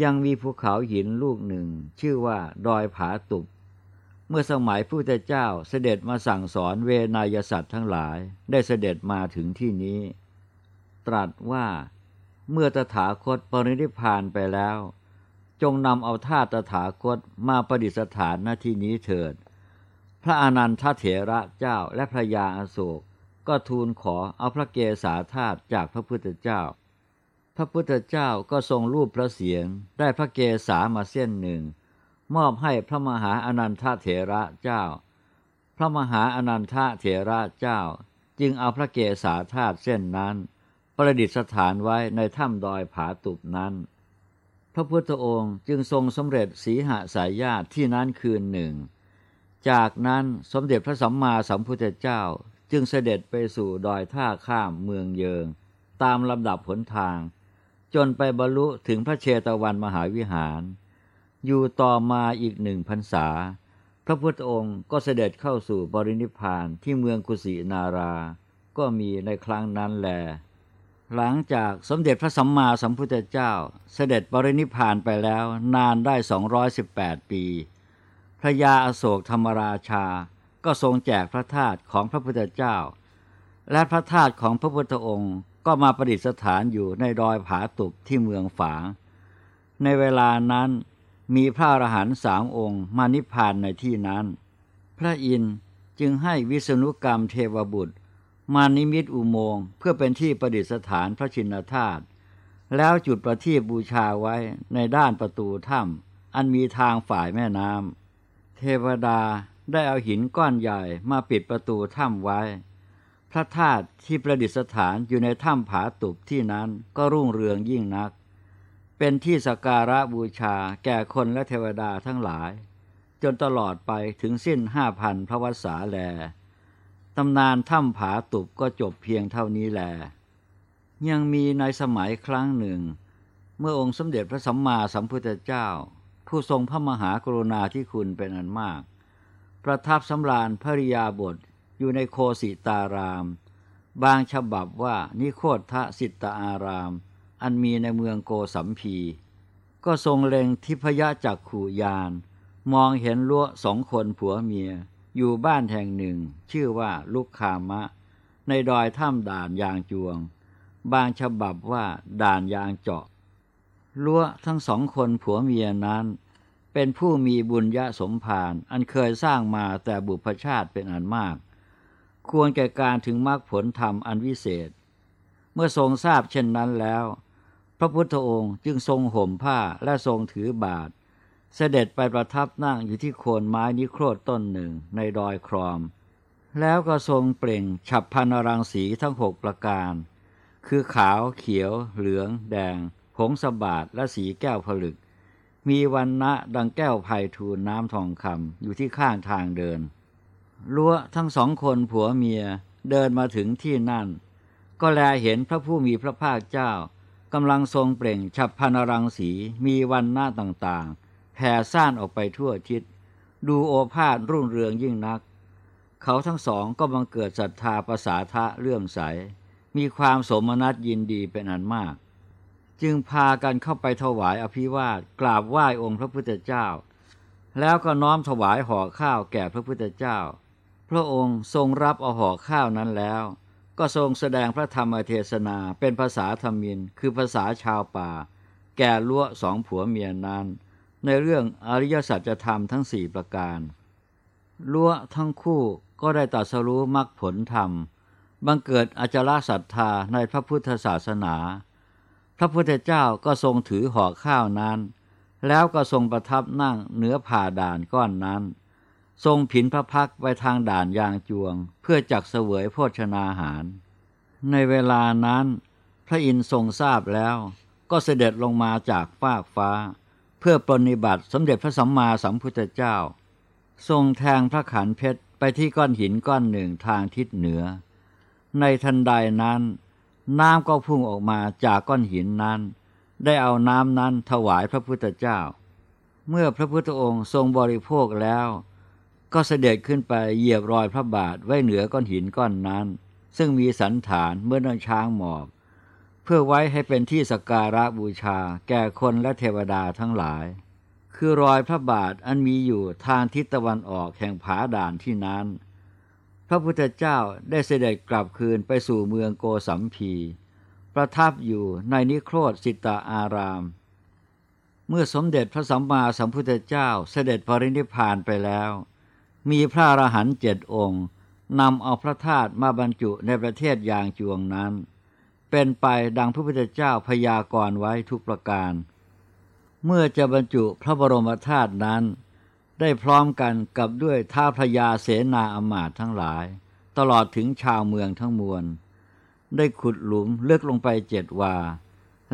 ยังมีภูเขาหินลูกหนึ่ง ชื่อว่าดอยผาตุบ เมื่อสมัยพระพุทธเจ้าเสด็จมาสั่งสอนเวนยสัตว์ทั้งหลายได้เสด็จมาถึงที่นี้ ตรัสว่าเมื่อตถาคตปรินิพานไปแล้ว จงนำเอาธาตุตถาคตมาประดิษฐานหน้าที่นี้เถิด พระอนันทเถระเจ้าและพระยาอโศก ก็ทูลขอเอาพระเกศาธาตุจากพระพุทธเจ้า พระพุทธเจ้าก็ทรงรูปพระเสียงได้พระเกศามาเส้นหนึ่ง มอบให้พระมหาอนันทเถระเจ้า พระมหาอนันทเถระเจ้า จึงเอาพระเกศาธาตุเส้นนั้น ประดิษฐานไว้ในถ้ำดอยผาตุบนั้น พระพุทธองค์จึงทรงสำเร็จสีหสายญาติที่นั้นคืนหนึ่ง จากนั้นสมเด็จพระสัมมาสัมพุทธเจ้าจึงเสด็จไปสู่ดอยท่าข้ามเมืองเยิง ตามลำดับผลทาง จนไปบรรลุถึงพระเชตวันมหาวิหาร อยู่ต่อมาอีกหนึ่งพรรษา พระพุทธองค์ก็เสด็จเข้าสู่บรินิพานที่เมืองกุสินารา ก็มีในครั้งนั้นแล หลังจากสมเด็จพระสัมมาสัมพุทธเจ้า เสด็จบรินิพานไปแล้วนานได้ 218 ปี พระยาอโศกธรรมราชา ก็ทรงแจกพระธาตุของพระพุทธเจ้า และพระธาตุของพระพุทธองค์ก็มาประดิษฐานอยู่ในดอยผาตุกที่เมืองฝาง ในเวลานั้น มีพระอรหันต์สามองค์มานิพพานในที่นั้น พระอินทร์จึงให้วิษณุกรรมเทวบุตร มานิมิตอุโมงค์เพื่อเป็นที่ประดิษฐานพระชินธาตุแล้วจุดประทีปบูชาไว้ในด้านประตูถ้ำอันมีทางฝ่ายแม่น้ำเทวดาได้เอาหินก้อนใหญ่มาปิดประตูถ้ำไว้ พระธาตุที่ประดิษฐานอยู่ในถ้ำผาตุบที่นั้นก็รุ่งเรืองยิ่งนัก เป็นที่สักการะบูชาแก่คนและเทวดาทั้งหลาย จนตลอดไปถึงสิ้นห้าพันพระวสาแลตำนานถ้ำผาตุบก็จบเพียงเท่านี้แล ยังมีในสมัยครั้งหนึ่ง เมื่อองค์สมเด็จพระสัมมาสัมพุทธเจ้า ผู้ทรงพระมหากรุณาธิคุณเป็นอันมาก ประทับสำราญภริยาบทอยู่ในโคสิตาราม บางฉบับว่านิโคทะสิตาราม อันมีในเมืองโกสัมพี ก็ทรงเล็งทิพยจักขู่ยาน มองเห็นล้วสองคนผัวเมีย อยู่บ้านแห่งหนึ่ง ชื่อว่าลุกคามะ ในดอยถ้ำด่านยางจวง บางฉบับว่าด่านยางเจาะล้วทั้งสองคนผัวเมียนั้น เป็นผู้มีบุญญาสมภารอันเคยสร้างมาแต่บุพชาติเป็นอันมาก ควรแก่การถึงมรรคผลธรรมอันวิเศษ เมื่อทรงทราบเช่นนั้นแล้ว พระพุทธองค์จึงทรงห่มผ้าและทรงถือบาท เสด็จไปประทับนั่งอยู่ที่โคนไม้นิโครธต้นหนึ่งในดอยครอม แล้วก็ทรงเปล่งฉับพันรังสีทั้งหกประการ คือขาวเขียว เหลือง แดงผงสบาดและสีแก้วผลึก มีวันณะดังแก้วไผ่ทูลน้ำทองคำอยู่ที่ข้างทางเดินลัวทั้งสองคนผัวเมียเดินมาถึงที่นั่น ก็แลเห็นพระผู้มีพระภาคเจ้า กำลังทรงเปล่งฉับพันรังสีมีวันหน้าต่างๆแผ่ซ่านออกไปทั่วทิศดูโอภาษรุ่งเรืองยิ่งนัก เขาทั้งสองก็บังเกิดศรัทธาภาษาทะเลื่อมใส มีความสมนัตยินดีเป็นอันมาก จึงพากันเข้าไปถวายอภิวาทกราบไหว้องค์พระพุทธเจ้า แล้วก็น้อมถวายห่อข้าวแก่พระพุทธเจ้า พระองค์ทรงรับเอาห่อข้าวนั้นแล้ว ก็ทรงแสดงพระธรรมเทศนาเป็นภาษาธรรมิน คือภาษาชาวป่า แก่ล้วสองผัวเมียนั้น ในเรื่องอริยสัจธรรมทั้งสี่ประการล้วทั้งคู่ก็ได้ตัดสรู้มรรคผลธรรม บังเกิดอจลาศรัทธาในพระพุทธศาสนา พระพุทธเจ้าก็ทรงถือห่อข้าวนั้น แล้วก็ทรงประทับนั่งเหนือผ่าด่านก้อนนั้น ทรงผินพระพักไปทางด่านยางจวง เพื่อจักเสวยโภชนาหาร ในเวลานั้น พระอินทร์ทรงทราบแล้ว ก็เสด็จลงมาจากฟากฟ้า เพื่อปรนนิบัติสมเด็จพระสัมมาสัมพุทธเจ้า ทรงแทงพระขันเพชรไปที่ก้อนหินก้อนหนึ่งทางทิศเหนือ ในทันใดนั้น น้ำก็พุ่งออกมาจากก้อนหินนั้น ได้เอาน้ำนั้นถวายพระพุทธเจ้า เมื่อพระพุทธองค์ทรงบริโภคแล้ว ก็เสด็จขึ้นไปเหยียบรอยพระบาทไว้เหนือก้อนหินก้อนนั้น ซึ่งมีสันฐานเมื่อนังช้างหมอบ เพื่อไว้ให้เป็นที่สักการะบูชาแก่คนและเทวดาทั้งหลาย คือรอยพระบาทอันมีอยู่ทางทิศตะวันออกแห่งผาด่านที่นั้น พระพุทธเจ้าได้เสด็จกลับคืนไปสู่เมืองโกสัมพีประทับอยู่ในนิโครธสิตาอาราม เมื่อสมเด็จพระสัมมาสัมพุทธเจ้าเสด็จปรินิพานไปแล้ว มีพระอรหันต์เจ็ดองค์นำเอาพระธาตุมาบรรจุในประเทศยางจวงนั้น เป็นไปดังพระพุทธเจ้าพยากรณ์ไว้ทุกประการ เมื่อจะบรรจุพระบรมธาตุนั้น ได้พร้อมกันกับด้วยท้าพระยาเสนาอมาตย์ทั้งหลาย ตลอดถึงชาวเมืองทั้งมวล ได้ขุดหลุมเลึกลงไปเจ็ดวา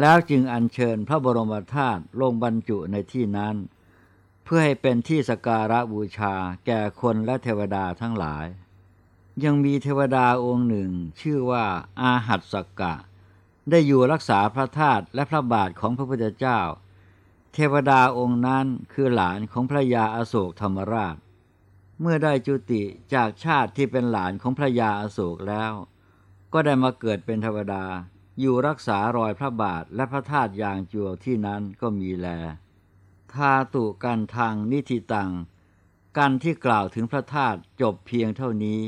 แล้วจึงอัญเชิญพระบรมธาตุลงบรรจุในที่นั้น พื่อให้เป็นที่สการะบูชาแก่คนและเทวดาทั้งหลาย ยังมีเทวดาองค์หนึ่ง ชื่อว่าอาหัตสกกะ ได้อยู่รักษาพระธาตุและพระบาทของพระพุทธเจ้า เทวดาองค์นั้นคือหลานของพระยาอโศกธรรมราช เมื่อได้จุติจากชาติที่เป็นหลานของพระยาอโศกแล้ว ก็ได้มาเกิดเป็นเทวดา อยู่รักษารอยพระบาทและพระธาตุอย่างจวที่นั้นก็มีแล ทาตุกันทางนิธิตัง กันที่กล่าวถึงพระธาตุจบเพียงเท่านี้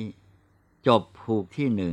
จบผูกที่หนึ่ง